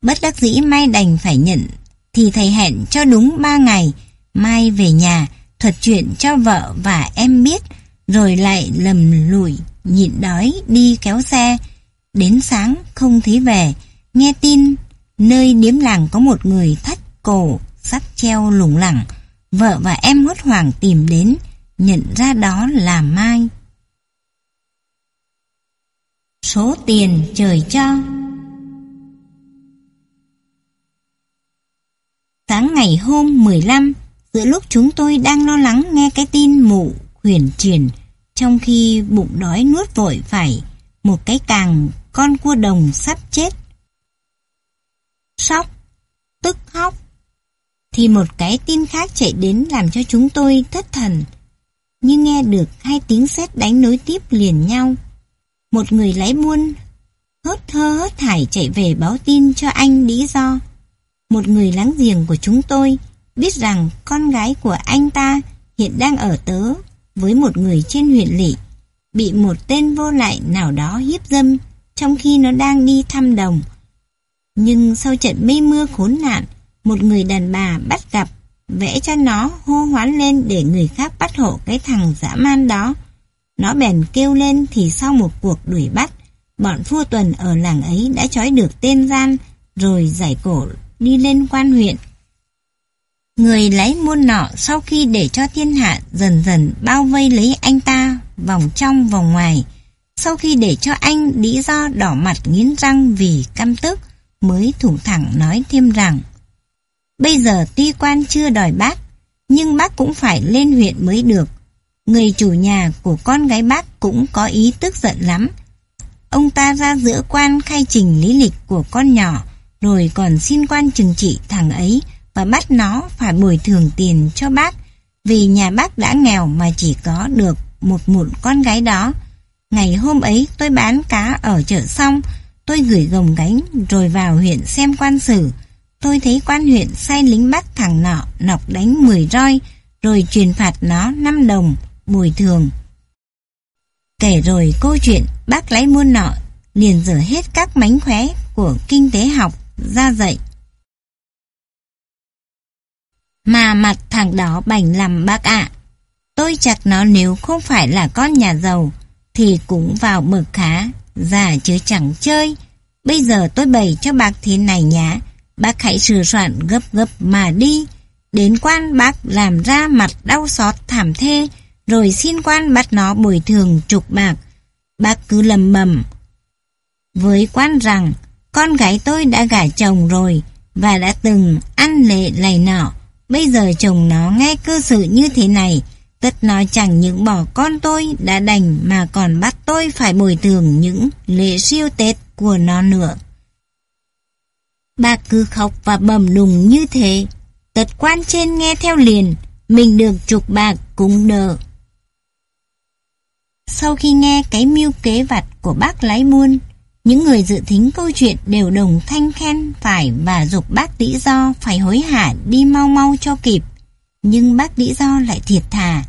Bất đắc dĩ Mai đành phải nhận, thì thầy hẹn cho đúng 3 ngày, Mai về nhà, thuật chuyện cho vợ và em biết, rồi lại lầm lùi, nhịn đói đi kéo xe. Đến sáng không thấy về, nghe tin nơi điếm làng có một người thắt cổ, sắt treo lủng lẳng. Vợ và em hốt hoảng tìm đến, nhận ra đó là Mai. Số tiền trời cho Sáng ngày hôm 15, giữa lúc chúng tôi đang lo lắng nghe cái tin mụ huyền truyền, trong khi bụng đói nuốt vội phải một cái càng con cua đồng sắp chết. Sóc, tức hóc, thì một cái tin khác chạy đến làm cho chúng tôi thất thần. Nhưng nghe được hai tiếng sét đánh nối tiếp liền nhau. Một người lái buôn hớt thơ hớt thải chạy về báo tin cho anh lý do. Một người láng giềng của chúng tôi biết rằng con gái của anh ta hiện đang ở tớ với một người trên huyện lỵ bị một tên vô lại nào đó hiếp dâm trong khi nó đang đi thăm đồng. Nhưng sau trận mây mưa khốn nạn, một người đàn bà bắt gặp, vẽ cho nó hô hoán lên để người khác bắt hộ cái thằng dã man đó. Nó bèn kêu lên thì sau một cuộc đuổi bắt, bọn phu tuần ở làng ấy đã trói được tên gian, rồi giải cổ đi lên quan huyện. Người lấy muôn nọ sau khi để cho thiên hạ dần dần bao vây lấy anh ta vòng trong vòng ngoài. Sau khi để cho anh lý do đỏ mặt nghiến răng vì căm tức, mới thủng thẳng nói thêm rằng, Bây giờ tuy quan chưa đòi bác, nhưng bác cũng phải lên huyện mới được. Người chủ nhà của con gái bác cũng có ý tức giận lắm. Ông ta ra giữa quan khai trình lý lịch của con nhỏ rồi còn xin quan trừng trị thằng ấy và bắt nó phải bồi thường tiền cho bác vì nhà bác đã nghèo mà chỉ có được một mụn con gái đó. Ngày hôm ấy tôi bán cá ở chợ xong, tôi gửi gồng gánh rồi vào huyện xem quan xử. Tôi thấy quan huyện sai lính bắt thằng nọ nọc đánh 10 roi rồi truyền phạt nó 5 đồng bồi thường. Kể rồi câu chuyện bác lấy muôn nọ liền dở hết các mánh khóe của kinh tế học ra dậy Mà mặt thằng đó bảnh làm bác ạ. Tôi chặt nó nếu không phải là con nhà giàu, thì cũng vào mực khá, già chứ chẳng chơi. Bây giờ tôi bày cho bác thế này nhá, bác hãy sửa soạn gấp gấp mà đi. Đến quan bác làm ra mặt đau xót thảm thê, rồi xin quan bắt nó bồi thường chục bạc. Bác cứ lầm bầm với quan rằng con gái tôi đã gả chồng rồi và đã từng ăn lệ lầy nọ. Bây giờ chồng nó nghe cơ sự như thế này, tất nó chẳng những bỏ con tôi đã đành mà còn bắt tôi phải bồi thường những lễ siêu Tết của nó nữa. Bà cứ khóc và bầm đùng như thế. Tật quan trên nghe theo liền, mình được chục bạc cũng đỡ. Sau khi nghe cái mưu kế vặt của bác lái buôn, những người dự thính câu chuyện đều đồng thanh khen phải và dục bác Đĩ Do phải hối hả đi mau mau cho kịp. Nhưng bác Đĩ Do lại thiệt thà.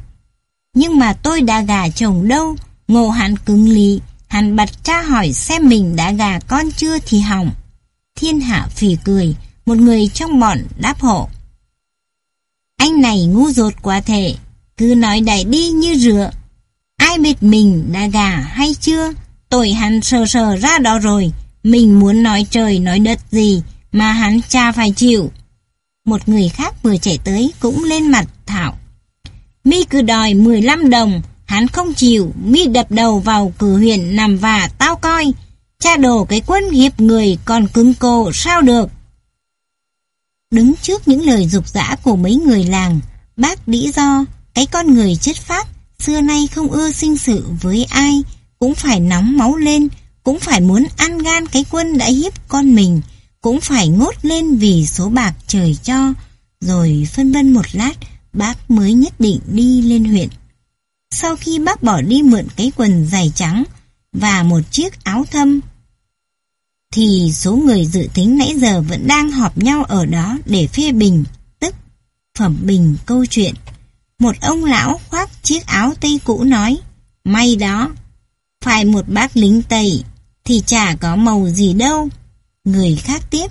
Nhưng mà tôi đã gà chồng đâu, ngộ hắn cứng lý, hắn bật tra hỏi xem mình đã gà con chưa thì hỏng. Thiên hạ phì cười, một người trong bọn đáp hộ. Anh này ngu dột quá thể, cứ nói đại đi như rửa. Ai biết mình đã gà hay chưa? Tội hắn sờ sờ ra đó rồi, mình muốn nói trời nói đất gì mà hắn cha phải chịu. Một người khác vừa chạy tới cũng lên mặt thảo. Mi cứ đòi 15 đồng, hắn không chịu, Mi đập đầu vào cửa huyện nằm và tao coi. Cha đồ cái quân hiệp người còn cứng cô sao được. Đứng trước những lời dục dã của mấy người làng, bác đĩ do, cái con người chất phát, xưa nay không ưa sinh sự với ai, cũng phải nóng máu lên, cũng phải muốn ăn gan cái quân đã hiếp con mình, cũng phải ngốt lên vì số bạc trời cho, rồi phân vân một lát, bác mới nhất định đi lên huyện. Sau khi bác bỏ đi mượn cái quần dài trắng và một chiếc áo thâm, thì số người dự tính nãy giờ vẫn đang họp nhau ở đó để phê bình, tức phẩm bình câu chuyện. Một ông lão khoác chiếc áo tây cũ nói, may đó, phải một bác lính Tây, thì chả có màu gì đâu. Người khác tiếp.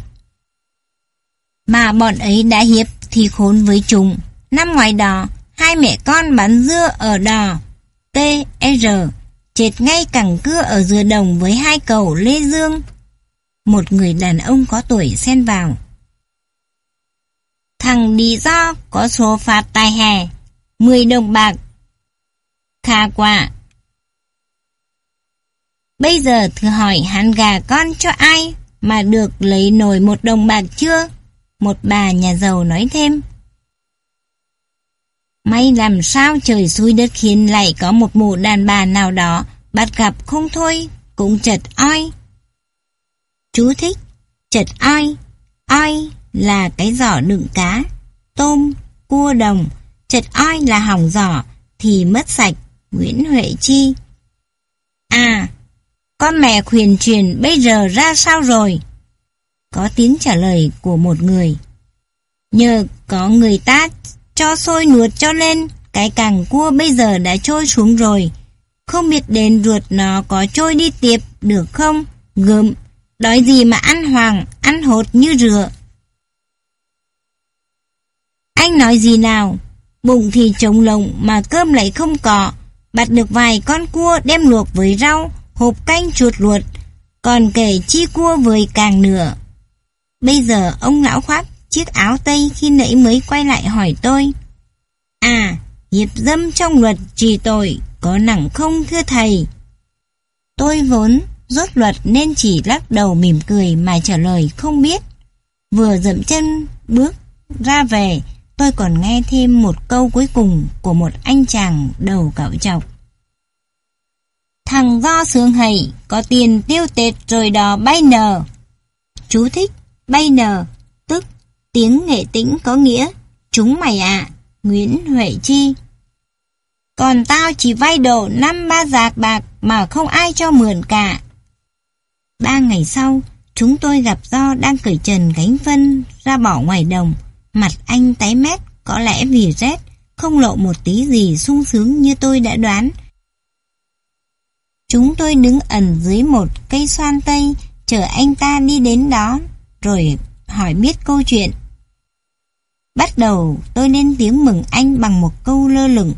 Mà bọn ấy đã hiệp thì khốn với chúng. Năm ngoài đó hai mẹ con bán dưa ở đò. T.R. Chết ngay cẳng cưa ở dừa đồng với hai cầu Lê Dương. Một người đàn ông có tuổi xen vào. Thằng đi do có số phạt tài hè. 10 đồng bạc. Khá quả. Bây giờ thử hỏi hắn gà con cho ai mà được lấy nổi một đồng bạc chưa? Một bà nhà giàu nói thêm. May làm sao trời xui đất khiến lại có một mụ đàn bà nào đó bắt gặp không thôi, cũng chật oi. Chú thích, chật oi, oi là cái giỏ đựng cá, tôm, cua đồng, chật oi là hỏng giỏ thì mất sạch, Nguyễn Huệ Chi. À, con mẹ khuyền truyền bây giờ ra sao rồi? Có tiếng trả lời của một người. Nhờ có người ta cho sôi nuột cho lên, cái càng cua bây giờ đã trôi xuống rồi. Không biết đến ruột nó có trôi đi tiệp được không? Gớm, đói gì mà ăn hoàng, ăn hột như rửa. Anh nói gì nào? Bụng thì trống lồng mà cơm lại không có. Bắt được vài con cua đem luộc với rau, hộp canh chuột luột, còn kể chi cua với càng nửa. Bây giờ ông lão khoác chiếc áo tây khi nãy mới quay lại hỏi tôi. À, hiệp dâm trong luật trì tội, có nặng không thưa thầy? Tôi vốn rốt luật nên chỉ lắc đầu mỉm cười mà trả lời không biết. Vừa dậm chân bước ra về, tôi còn nghe thêm một câu cuối cùng của một anh chàng đầu cạo chọc. Thằng do sướng hầy, có tiền tiêu tệt rồi đò bay nờ. Chú thích, bay nờ, tức tiếng nghệ tĩnh có nghĩa, chúng mày ạ, Nguyễn Huệ Chi. Còn tao chỉ vay đồ năm ba giạc bạc mà không ai cho mượn cả. Ba ngày sau, chúng tôi gặp Do đang cởi trần gánh phân ra bỏ ngoài đồng. Mặt anh tái mét, có lẽ vì rét, không lộ một tí gì sung sướng như tôi đã đoán. Chúng tôi đứng ẩn dưới một cây xoan tây, chờ anh ta đi đến đó, rồi hỏi biết câu chuyện. Bắt đầu tôi lên tiếng mừng anh bằng một câu lơ lửng.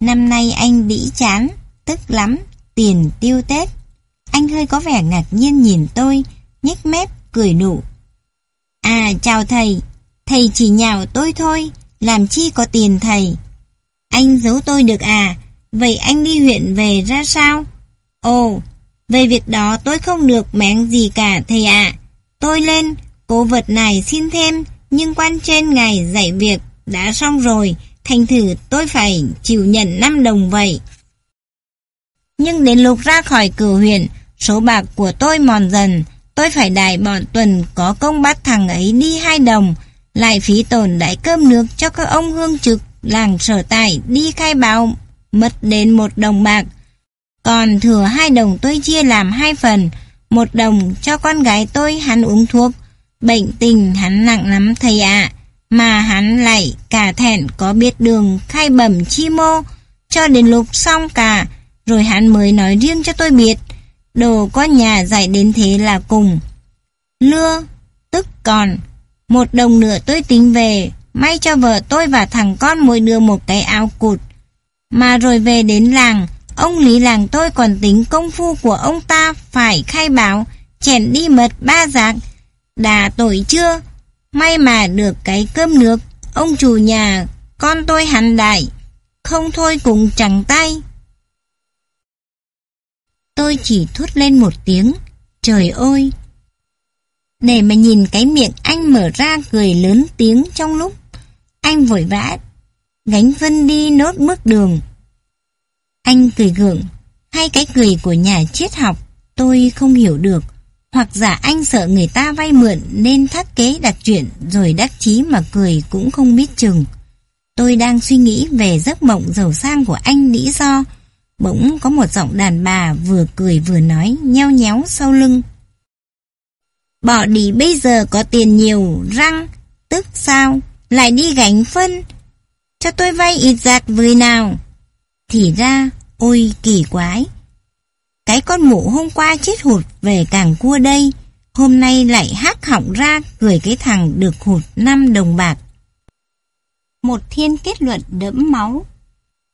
Năm nay anh đĩ chán, tức lắm, tiền tiêu Tết. Anh hơi có vẻ ngạc nhiên nhìn tôi, nhếch mép, cười nụ. À chào thầy, thầy chỉ nhào tôi thôi, làm chi có tiền thầy. Anh giấu tôi được à, vậy anh đi huyện về ra sao? Ồ, về việc đó tôi không được mẹn gì cả thầy ạ. Tôi lên, cố vật này xin thêm, nhưng quan trên ngày dạy việc đã xong rồi, thành thử tôi phải chịu nhận 5 đồng vậy. Nhưng đến lúc ra khỏi cửa huyện, số bạc của tôi mòn dần, tôi phải đài bọn tuần có công bắt thằng ấy đi hai đồng, lại phí tổn đãi cơm nước cho các ông hương trực làng sở tại đi khai báo, mất đến một đồng bạc. Còn thừa hai đồng tôi chia làm hai phần, một đồng cho con gái tôi hắn uống thuốc, bệnh tình hắn nặng lắm thầy ạ, mà hắn lại cả thẹn có biết đường khai bẩm chi mô, cho đến lúc xong cả, rồi hắn mới nói riêng cho tôi biết, đồ có nhà dạy đến thế là cùng. Lưa, tức còn, một đồng nữa tôi tính về, may cho vợ tôi và thằng con mỗi đưa một cái áo cụt. Mà rồi về đến làng, ông lý làng tôi còn tính công phu của ông ta phải khai báo, chèn đi mật ba giạc. Đã tội chưa? May mà được cái cơm nước, ông chủ nhà, con tôi hành đại, không thôi cũng chẳng tay. Tôi chỉ thốt lên một tiếng, trời ơi! Để mà nhìn cái miệng anh mở ra cười lớn tiếng trong lúc anh vội vã gánh phân đi nốt bước đường. Anh cười gượng, hay cái cười của nhà triết học, tôi không hiểu được. Hoặc giả anh sợ người ta vay mượn nên thắt kế đặt chuyện rồi đắc chí mà cười cũng không biết chừng. Tôi đang suy nghĩ về giấc mộng giàu sang của anh lý do. Bỗng có một giọng đàn bà vừa cười vừa nói nheo nhéo sau lưng. Bỏ đi bây giờ có tiền nhiều, răng, tức sao, lại đi gánh phân. Cho tôi vay ít giặt với nào. Thì ra, ôi kỳ quái. Cái con mụ hôm qua chết hụt về càng cua đây, hôm nay lại hát họng ra cười cái thằng được hụt 5 đồng bạc. Một thiên kết luận đẫm máu.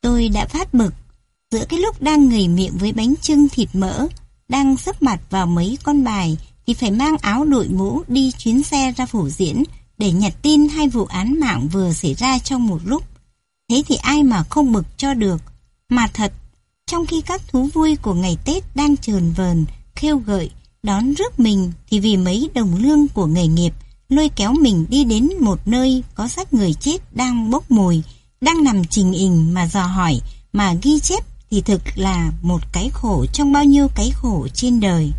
Tôi đã phát bực, giữa cái lúc đang ngửi miệng với bánh trưng thịt mỡ, đang sấp mặt vào mấy con bài, thì phải mang áo đội mũ đi chuyến xe ra phủ diễn để nhặt tin hai vụ án mạng vừa xảy ra trong một lúc. Thế thì ai mà không bực cho được. Mà thật, trong khi các thú vui của ngày Tết đang trờn vờn, khêu gợi, đón rước mình thì vì mấy đồng lương của nghề nghiệp lôi kéo mình đi đến một nơi có xác người chết đang bốc mùi, đang nằm trình hình mà dò hỏi, mà ghi chép thì thực là một cái khổ trong bao nhiêu cái khổ trên đời.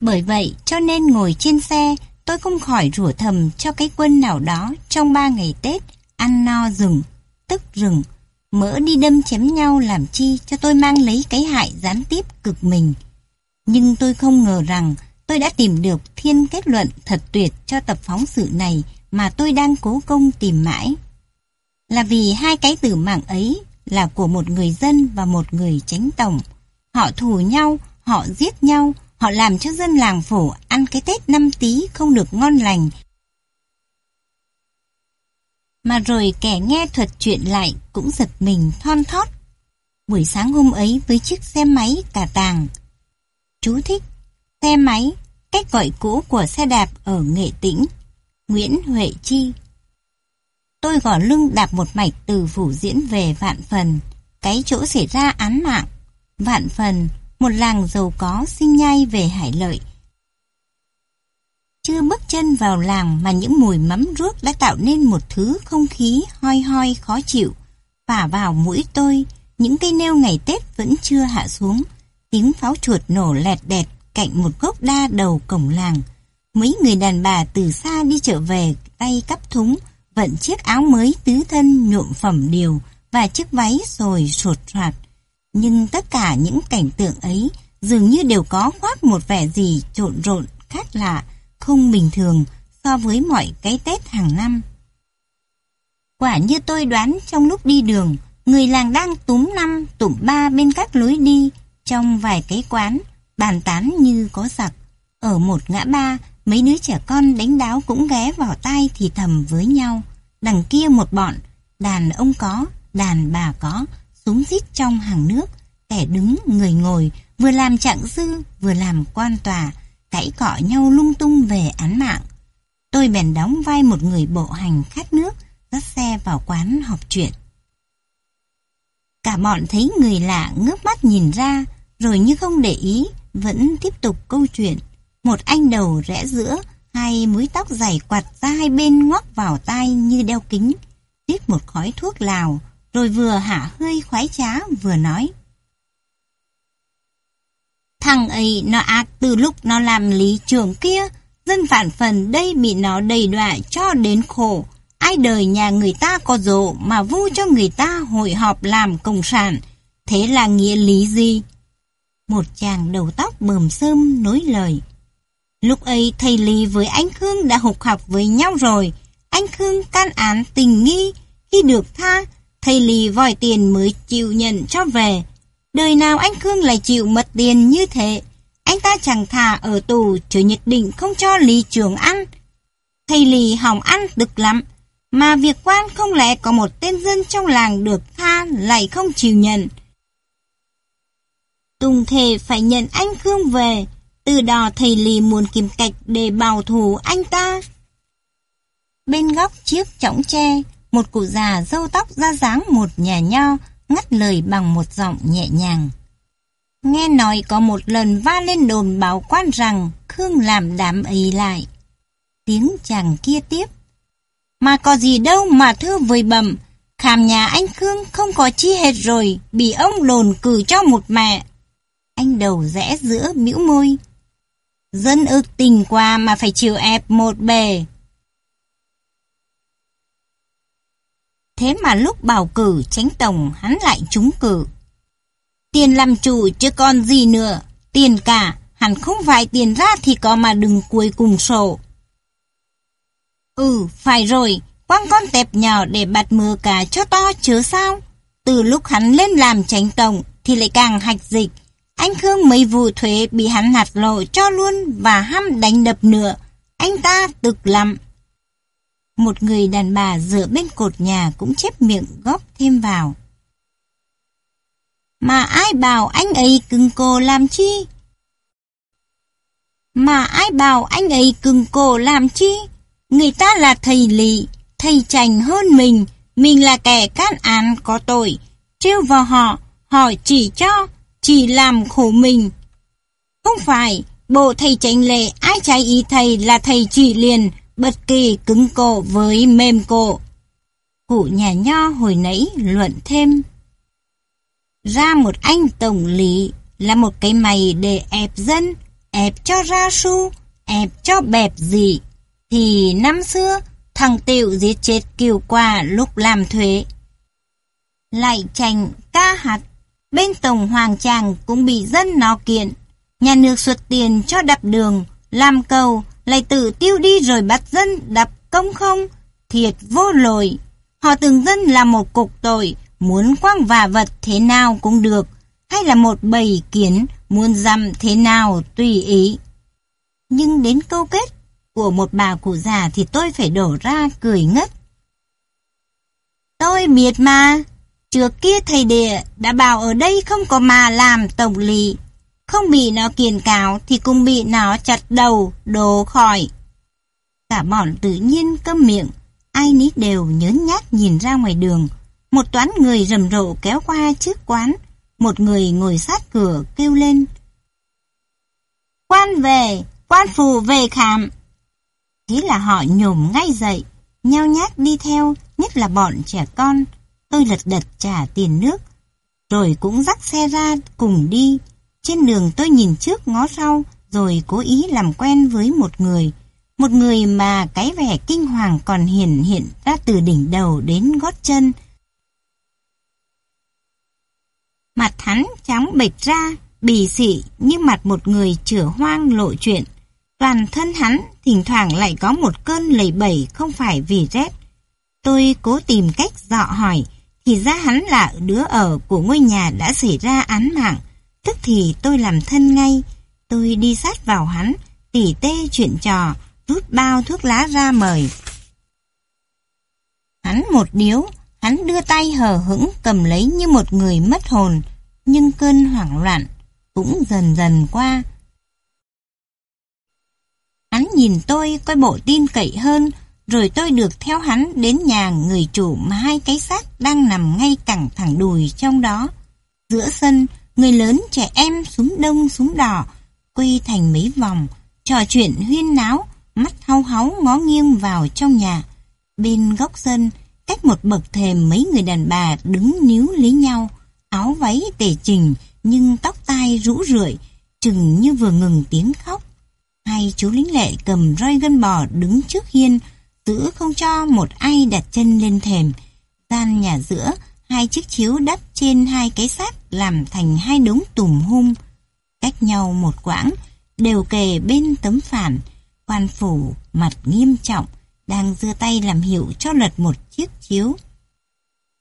Bởi vậy, cho nên ngồi trên xe, tôi không khỏi rủa thầm cho cái quân nào đó trong ba ngày Tết, ăn no rừng, tức rừng, mỡ đi đâm chém nhau làm chi cho tôi mang lấy cái hại gián tiếp cực mình. Nhưng tôi không ngờ rằng tôi đã tìm được thiên kết luận thật tuyệt cho tập phóng sự này mà tôi đang cố công tìm mãi. Là vì hai cái tử mạng ấy là của một người dân và một người tránh tổng. Họ thù nhau, họ giết nhau, Họ làm cho dân làng phổ ăn cái Tết năm tí không được ngon lành. Mà rồi kẻ nghe thuật chuyện lại cũng giật mình thon thót. Buổi sáng hôm ấy với chiếc xe máy cả tàng. Chú thích, xe máy, cách gọi cũ của xe đạp ở Nghệ Tĩnh, Nguyễn Huệ Chi. Tôi gõ lưng đạp một mạch từ phủ diễn về Vạn Phần, cái chỗ xảy ra án mạng. Vạn Phần, một làng giàu có sinh nhai về hải lợi. Chưa bước chân vào làng mà những mùi mắm ruốc đã tạo nên một thứ không khí hoi hoi khó chịu. Phả vào mũi tôi, những cây nêu ngày Tết vẫn chưa hạ xuống. Tiếng pháo chuột nổ lẹt đẹt cạnh một gốc đa đầu cổng làng. Mấy người đàn bà từ xa đi trở về tay cắp thúng, vận chiếc áo mới tứ thân nhuộm phẩm điều và chiếc váy rồi sột soạt. Nhưng tất cả những cảnh tượng ấy dường như đều có khoác một vẻ gì trộn rộn, khác lạ, không bình thường so với mọi cái Tết hàng năm. Quả như tôi đoán trong lúc đi đường, người làng đang túm năm, tụm ba bên các lối đi, trong vài cái quán, bàn tán như có giặc. Ở một ngã ba, mấy đứa trẻ con đánh đáo cũng ghé vào tai thì thầm với nhau. Đằng kia một bọn, đàn ông có, đàn bà có, súng rít trong hàng nước, kẻ đứng người ngồi, vừa làm trạng sư, vừa làm quan tòa, cãi cọ nhau lung tung về án mạng. Tôi bèn đóng vai một người bộ hành khát nước, dắt xe vào quán họp chuyện. Cả bọn thấy người lạ ngước mắt nhìn ra, rồi như không để ý, vẫn tiếp tục câu chuyện. Một anh đầu rẽ giữa, hai múi tóc dày quạt ra hai bên ngoắc vào tai như đeo kính, rít một khói thuốc lào, rồi vừa hả hơi khoái trá vừa nói. Thằng ấy nó ác từ lúc nó làm lý trưởng kia, dân phản phần đây bị nó đầy đọa cho đến khổ. Ai đời nhà người ta có rộ mà vu cho người ta hội họp làm cộng sản, thế là nghĩa lý gì? Một chàng đầu tóc bờm sơm nối lời. Lúc ấy thầy Lý với anh Khương đã hục học với nhau rồi. Anh Khương can án tình nghi, khi được tha, thầy Lý vòi tiền mới chịu nhận cho về. Đời nào anh Khương lại chịu mật tiền như thế? Anh ta chẳng thà ở tù chứ nhất định không cho Lý Trường ăn. Thầy Lý hỏng ăn được lắm. Mà việc quan không lẽ có một tên dân trong làng được tha lại không chịu nhận. Tùng thề phải nhận anh Khương về. Từ đó thầy Lý muốn kiếm cạch để bảo thủ anh ta. Bên góc chiếc chõng tre, một cụ già râu tóc ra dáng một nhà nho, ngắt lời bằng một giọng nhẹ nhàng. Nghe nói có một lần va lên đồn báo quan rằng Khương làm đám ấy lại. Tiếng chàng kia tiếp. Mà có gì đâu mà thưa vời bẩm Khảm nhà anh Khương không có chi hết rồi, bị ông đồn cử cho một mẹ. Anh đầu rẽ giữa mĩu môi. Dân ước tình qua mà phải chịu ép một bề. Thế mà lúc bầu cử tránh tổng hắn lại trúng cử. Tiền làm chủ chứ còn gì nữa, tiền cả, hẳn không phải tiền ra thì có mà đừng cuối cùng sổ. Ừ, phải rồi, quăng con tẹp nhỏ để bạt mưa cả cho to chứ sao. Từ lúc hắn lên làm tránh tổng thì lại càng hạch dịch. Anh Khương mấy vụ thuế bị hắn hạt lộ cho luôn và ham đánh đập nữa. Anh ta tực lắm. Một người đàn bà dựa bên cột nhà cũng chép miệng góp thêm vào. Mà ai bảo anh ấy cưng cô làm chi? Mà ai bảo anh ấy cưng cô làm chi? Người ta là thầy lì, thầy chành hơn mình, mình là kẻ can án có tội. Trêu vào họ, họ chỉ cho, chỉ làm khổ mình. Không phải, bộ thầy chánh lệ ai trái ý thầy là thầy chỉ liền, bất kỳ cứng cổ với mềm cổ. Cụ nhà nho hồi nãy luận thêm. Ra một anh tổng lý là một cái mày để ép dân, ép cho ra su, ép cho bẹp gì. Thì năm xưa, thằng Tiểu giết chết kiều qua lúc làm thuế. Lại chành ca hạt, bên tổng hoàng tràng cũng bị dân nó kiện. Nhà nước xuất tiền cho đập đường, làm cầu, lại tự tiêu đi rồi bắt dân đập công không, thiệt vô lồi Họ tưởng dân là một cục tội, muốn quăng vả vật thế nào cũng được, hay là một bầy kiến muốn dăm thế nào tùy ý. Nhưng đến câu kết của một bà cụ già thì tôi phải đổ ra cười ngất. Tôi biết mà, trước kia thầy địa đã bảo ở đây không có mà làm tổng lý. Không bị nó kiền cáo thì cũng bị nó chặt đầu, đồ khỏi. Cả bọn tự nhiên câm miệng, ai nít đều nhớ nhát nhìn ra ngoài đường. Một toán người rầm rộ kéo qua trước quán, một người ngồi sát cửa kêu lên. Quan về, quan phù về khám. Thế là họ nhổm ngay dậy, nhao nhát đi theo, nhất là bọn trẻ con. Tôi lật đật trả tiền nước, rồi cũng dắt xe ra cùng đi. Trên đường tôi nhìn trước ngó sau, rồi cố ý làm quen với một người. Một người mà cái vẻ kinh hoàng còn hiển hiện ra từ đỉnh đầu đến gót chân. Mặt hắn trắng bệch ra, bì xị như mặt một người chửa hoang lộ chuyện. Toàn thân hắn thỉnh thoảng lại có một cơn lầy bẩy không phải vì rét. Tôi cố tìm cách dọ hỏi, thì ra hắn là đứa ở của ngôi nhà đã xảy ra án mạng. Tức thì tôi làm thân ngay, tôi đi sát vào hắn, tỉ tê chuyện trò, rút bao thuốc lá ra mời. Hắn một điếu, hắn đưa tay hờ hững cầm lấy như một người mất hồn, nhưng cơn hoảng loạn cũng dần dần qua. Hắn nhìn tôi coi bộ tin cậy hơn, rồi tôi được theo hắn đến nhà người chủ mà hai cái xác đang nằm ngay cẳng thẳng đùi trong đó. Giữa sân, người lớn trẻ em súng đông súng đỏ, quy thành mấy vòng, trò chuyện huyên náo, mắt hau háu ngó nghiêng vào trong nhà. Bên góc sân, cách một bậc thềm mấy người đàn bà đứng níu lấy nhau, áo váy tề trình nhưng tóc tai rũ rượi, chừng như vừa ngừng tiếng khóc. Hai chú lính lệ cầm roi gân bò đứng trước hiên, giữ không cho một ai đặt chân lên thềm. Gian nhà giữa, hai chiếc chiếu đắp trên hai cái xác làm thành hai đống tùm hung. Cách nhau một quãng, đều kề bên tấm phản. Quan phủ, mặt nghiêm trọng, đang giơ tay làm hiệu cho lật một chiếc chiếu.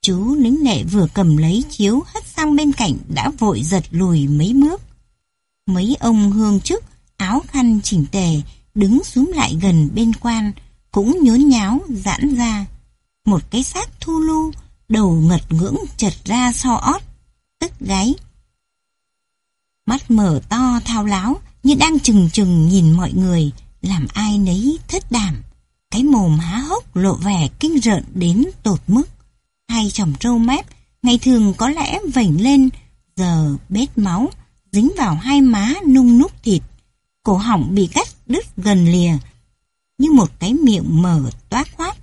Chú lính lệ vừa cầm lấy chiếu hất sang bên cạnh đã vội giật lùi mấy bước. Mấy ông hương chức, áo khăn chỉnh tề, đứng xuống lại gần bên quan, cũng nhốn nháo, giãn ra. Một cái xác thu lưu, đầu ngật ngưỡng chật ra so ót, tức gáy. Mắt mở to thao láo, như đang chừng chừng nhìn mọi người, làm ai nấy thất đảm. Cái mồm há hốc lộ vẻ kinh rợn đến tột mức. Hai chồng râu mép, ngày thường có lẽ vảnh lên, giờ bết máu, dính vào hai má nung núc thịt. Cổ họng bị cắt đứt gần lìa, như một cái miệng mở toát khoát.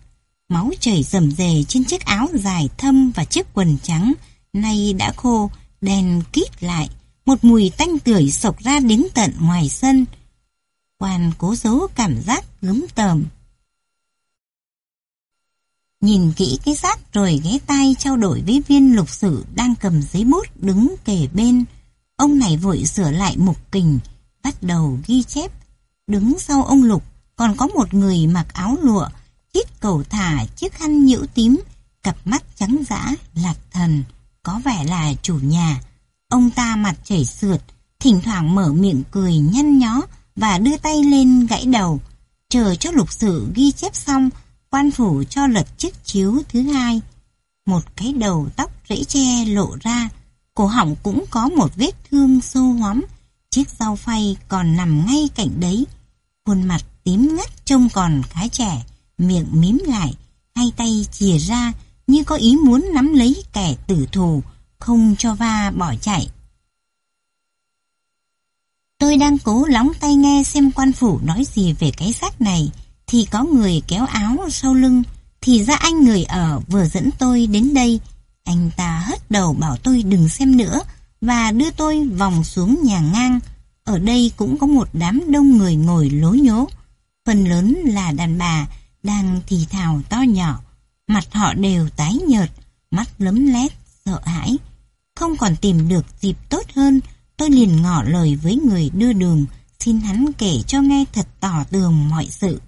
Máu chảy rầm rề trên chiếc áo dài thâm và chiếc quần trắng, nay đã khô, đèn kít lại. Một mùi tanh tưởi sộc ra đến tận ngoài sân. Quan cố giấu cảm giác gớm tởm. Nhìn kỹ cái xác rồi ghé tay trao đổi với viên lục sử đang cầm giấy bút đứng kề bên. Ông này vội sửa lại mục kình, bắt đầu ghi chép. Đứng sau ông Lục còn có một người mặc áo lụa, chít cầu thả chiếc khăn nhiễu tím, cặp mắt trắng dã, lạc thần, có vẻ là chủ nhà. Ông ta mặt chảy sượt, thỉnh thoảng mở miệng cười nhăn nhó và đưa tay lên gãy đầu. Chờ cho lục sự ghi chép xong, quan phủ cho lật chiếc chiếu thứ hai. Một cái đầu tóc rễ tre lộ ra, cổ họng cũng có một vết thương sâu hoắm, chiếc dao phay còn nằm ngay cạnh đấy. Khuôn mặt tím ngắt trông còn khá trẻ, miệng mím lại, hai tay chìa ra như có ý muốn nắm lấy kẻ tử thù, không cho va bỏ chạy. Tôi đang cố lóng tay nghe xem quan phủ nói gì về cái xác này, thì có người kéo áo sau lưng, thì ra anh người ở vừa dẫn tôi đến đây. Anh ta hất đầu bảo tôi đừng xem nữa và đưa tôi vòng xuống nhà ngang. Ở đây cũng có một đám đông người ngồi lố nhố. Phần lớn là đàn bà đang thì thào to nhỏ. Mặt họ đều tái nhợt, mắt lấm lét, sợ hãi. Không còn tìm được dịp tốt hơn, tôi liền ngỏ lời với người đưa đường, xin hắn kể cho nghe thật tỏ tường mọi sự.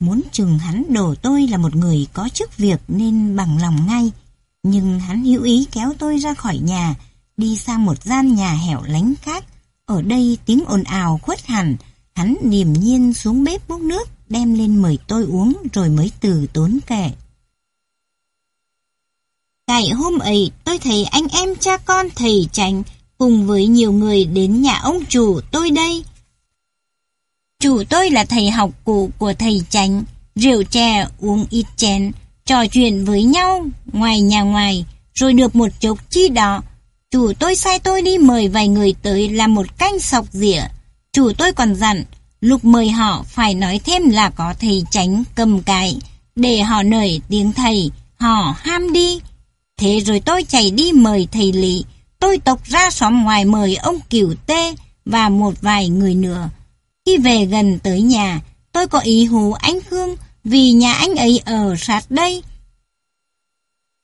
Muốn chừng hắn đổ tôi là một người có chức việc nên bằng lòng ngay. Nhưng hắn hữu ý kéo tôi ra khỏi nhà, đi sang một gian nhà hẻo lánh khác. Ở đây tiếng ồn ào khuất hẳn, hắn điềm nhiên xuống bếp bốc nước, đem lên mời tôi uống rồi mới từ tốn kể. Tại hôm ấy, tôi thấy anh em cha con thầy tránh cùng với nhiều người đến nhà ông chủ tôi đây. Chủ tôi là thầy học cụ của thầy tránh, rượu chè uống ít chén, trò chuyện với nhau ngoài nhà ngoài, rồi được một chốc chi đó. Chủ tôi sai tôi đi mời vài người tới làm một canh sọc dĩa. Chủ tôi còn dặn, lúc mời họ phải nói thêm là có thầy tránh cầm cái, để họ nởi tiếng thầy, họ ham đi. Thế rồi tôi chạy đi mời thầy Lý, tôi tộc ra xóm ngoài mời ông Cửu Tê và một vài người nữa. Khi về gần tới nhà, tôi có ý hú anh Khương vì nhà anh ấy ở sát đây.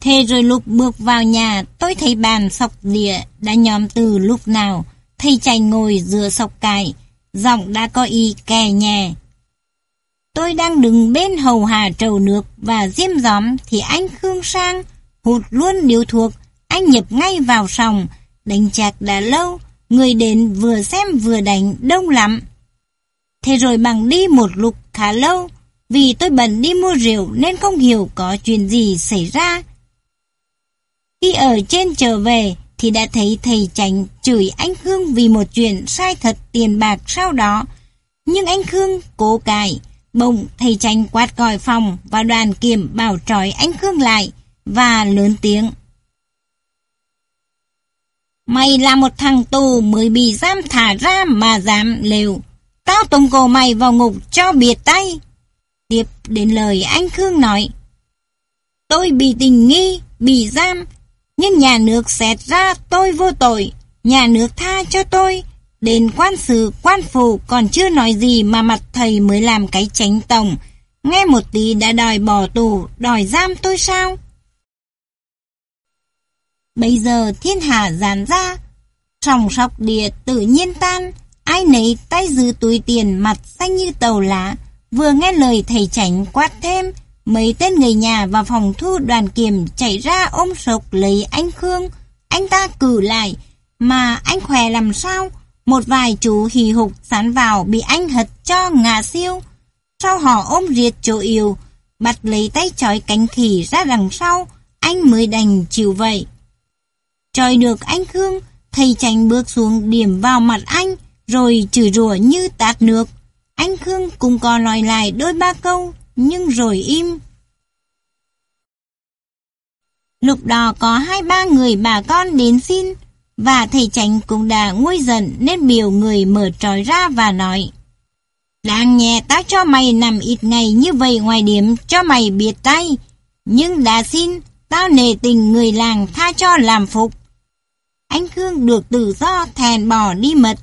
Thế rồi lúc bước vào nhà, tôi thấy bàn sọc địa đã nhóm từ lúc nào. Thầy chạy ngồi giữa sọc cài, giọng đã có ý kè nhẹ. Tôi đang đứng bên hầu hà trầu nước và diêm gióm thì anh Khương sang, hụt luôn điếu thuốc, anh nhập ngay vào sòng, đánh chạc đã lâu, người đến vừa xem vừa đánh đông lắm. Thế rồi bằng đi một lúc khá lâu, vì tôi bận đi mua rượu nên không hiểu có chuyện gì xảy ra. Khi ở trên trở về thì đã thấy thầy Tránh chửi anh Khương vì một chuyện sai thật tiền bạc sau đó. Nhưng anh Khương cố cãi, bỗng thầy Tránh quát còi phòng và đoàn kiểm bảo trói anh Khương lại và lớn tiếng. Mày là một thằng tù mới bị giam thả ra mà dám lều. Tao tống cổ mày vào ngục cho biệt tay. Tiếp đến lời anh Khương nói. Tôi bị tình nghi, bị giam, nhưng nhà nước xét ra tôi vô tội. Nhà nước tha cho tôi. Đến quan sự, quan phủ còn chưa nói gì mà mặt thầy mới làm cái tránh tổng. Nghe một tí đã đòi bỏ tù, đòi giam tôi sao? Bây giờ thiên hạ giàn ra, sòng sọc địa tự nhiên tan, ai nấy tay giữ túi tiền mặt xanh như tàu lá, vừa nghe lời thầy tránh quát thêm, mấy tên người nhà và phòng thu đoàn kiểm chạy ra ôm sộc lấy anh Khương, anh ta cử lại, mà anh khỏe làm sao, một vài chú hì hục sán vào bị anh hật cho ngà siêu, sau họ ôm riết chỗ yêu, bắt lấy tay chói cánh khỉ ra đằng sau, anh mới đành chịu vậy. Chói được anh Khương, thầy tránh bước xuống điểm vào mặt anh, rồi chửi rủa như tạt nước. Anh Khương cũng có nói lại đôi ba câu, nhưng rồi im. Lúc đó có hai ba người bà con đến xin, và thầy tránh cũng đã nguôi giận nên biểu người mở trói ra và nói. Đáng nhẹ tao cho mày nằm ít ngày như vậy ngoài điểm cho mày biệt tay. Nhưng đã xin, tao nề tình người làng tha cho làm phục. Anh Khương được tự do thèn bỏ đi mật.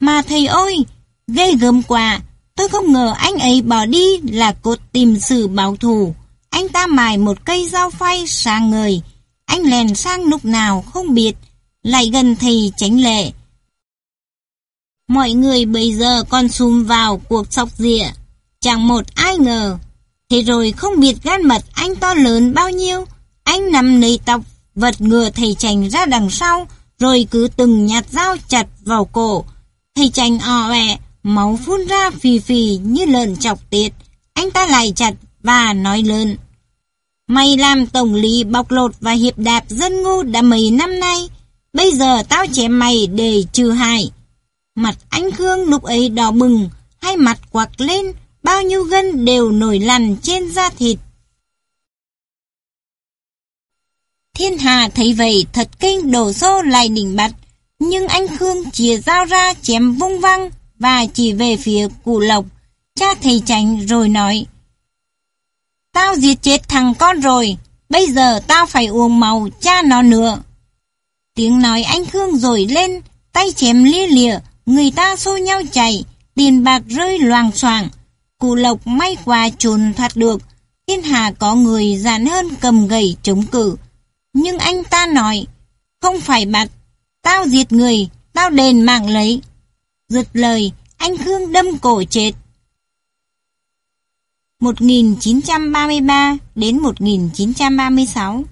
Mà thầy ơi, gây gớm quá, tôi không ngờ anh ấy bỏ đi là cột tìm sự báo thù. Anh ta mài một cây dao phay sang người. Anh lèn sang lúc nào không biết, lại gần thầy tránh lệ. Mọi người bây giờ còn xùm vào cuộc sọc dịa. Chẳng một ai ngờ. Thế rồi không biết gan mật anh to lớn bao nhiêu. Anh nằm nấy tóc, vật ngừa thầy chành ra đằng sau, rồi cứ từng nhạt dao chặt vào cổ. Thầy chành o ẹ, máu phun ra phì phì như lợn chọc tiệt. Anh ta lại chặt và nói lớn. Mày làm tổng lý bọc lột và hiệp đạp dân ngu đã mấy năm nay. Bây giờ tao chém mày để trừ hại. Mặt anh Khương lúc ấy đỏ bừng, hai mặt quạc lên, bao nhiêu gân đều nổi lằn trên da thịt. Thiên Hà thấy vậy thật kinh đổ xô lại đỉnh bặt, nhưng anh Khương chìa dao ra chém vung văng và chỉ về phía cụ lộc, cha thầy tránh rồi nói. Tao diệt chết thằng con rồi, bây giờ tao phải uống màu cha nó nữa. Tiếng nói anh Khương rồi lên, tay chém lia lịa, người ta xô nhau chạy, tiền bạc rơi loàng xoàng. Cụ Lộc may qua trốn thoát được, thiên hà có người dạn hơn cầm gầy chống cự. Nhưng anh ta nói, không phải bạc tao diệt người, tao đền mạng lấy. Giật lời, anh Khương đâm cổ chết. 1933 đến 1936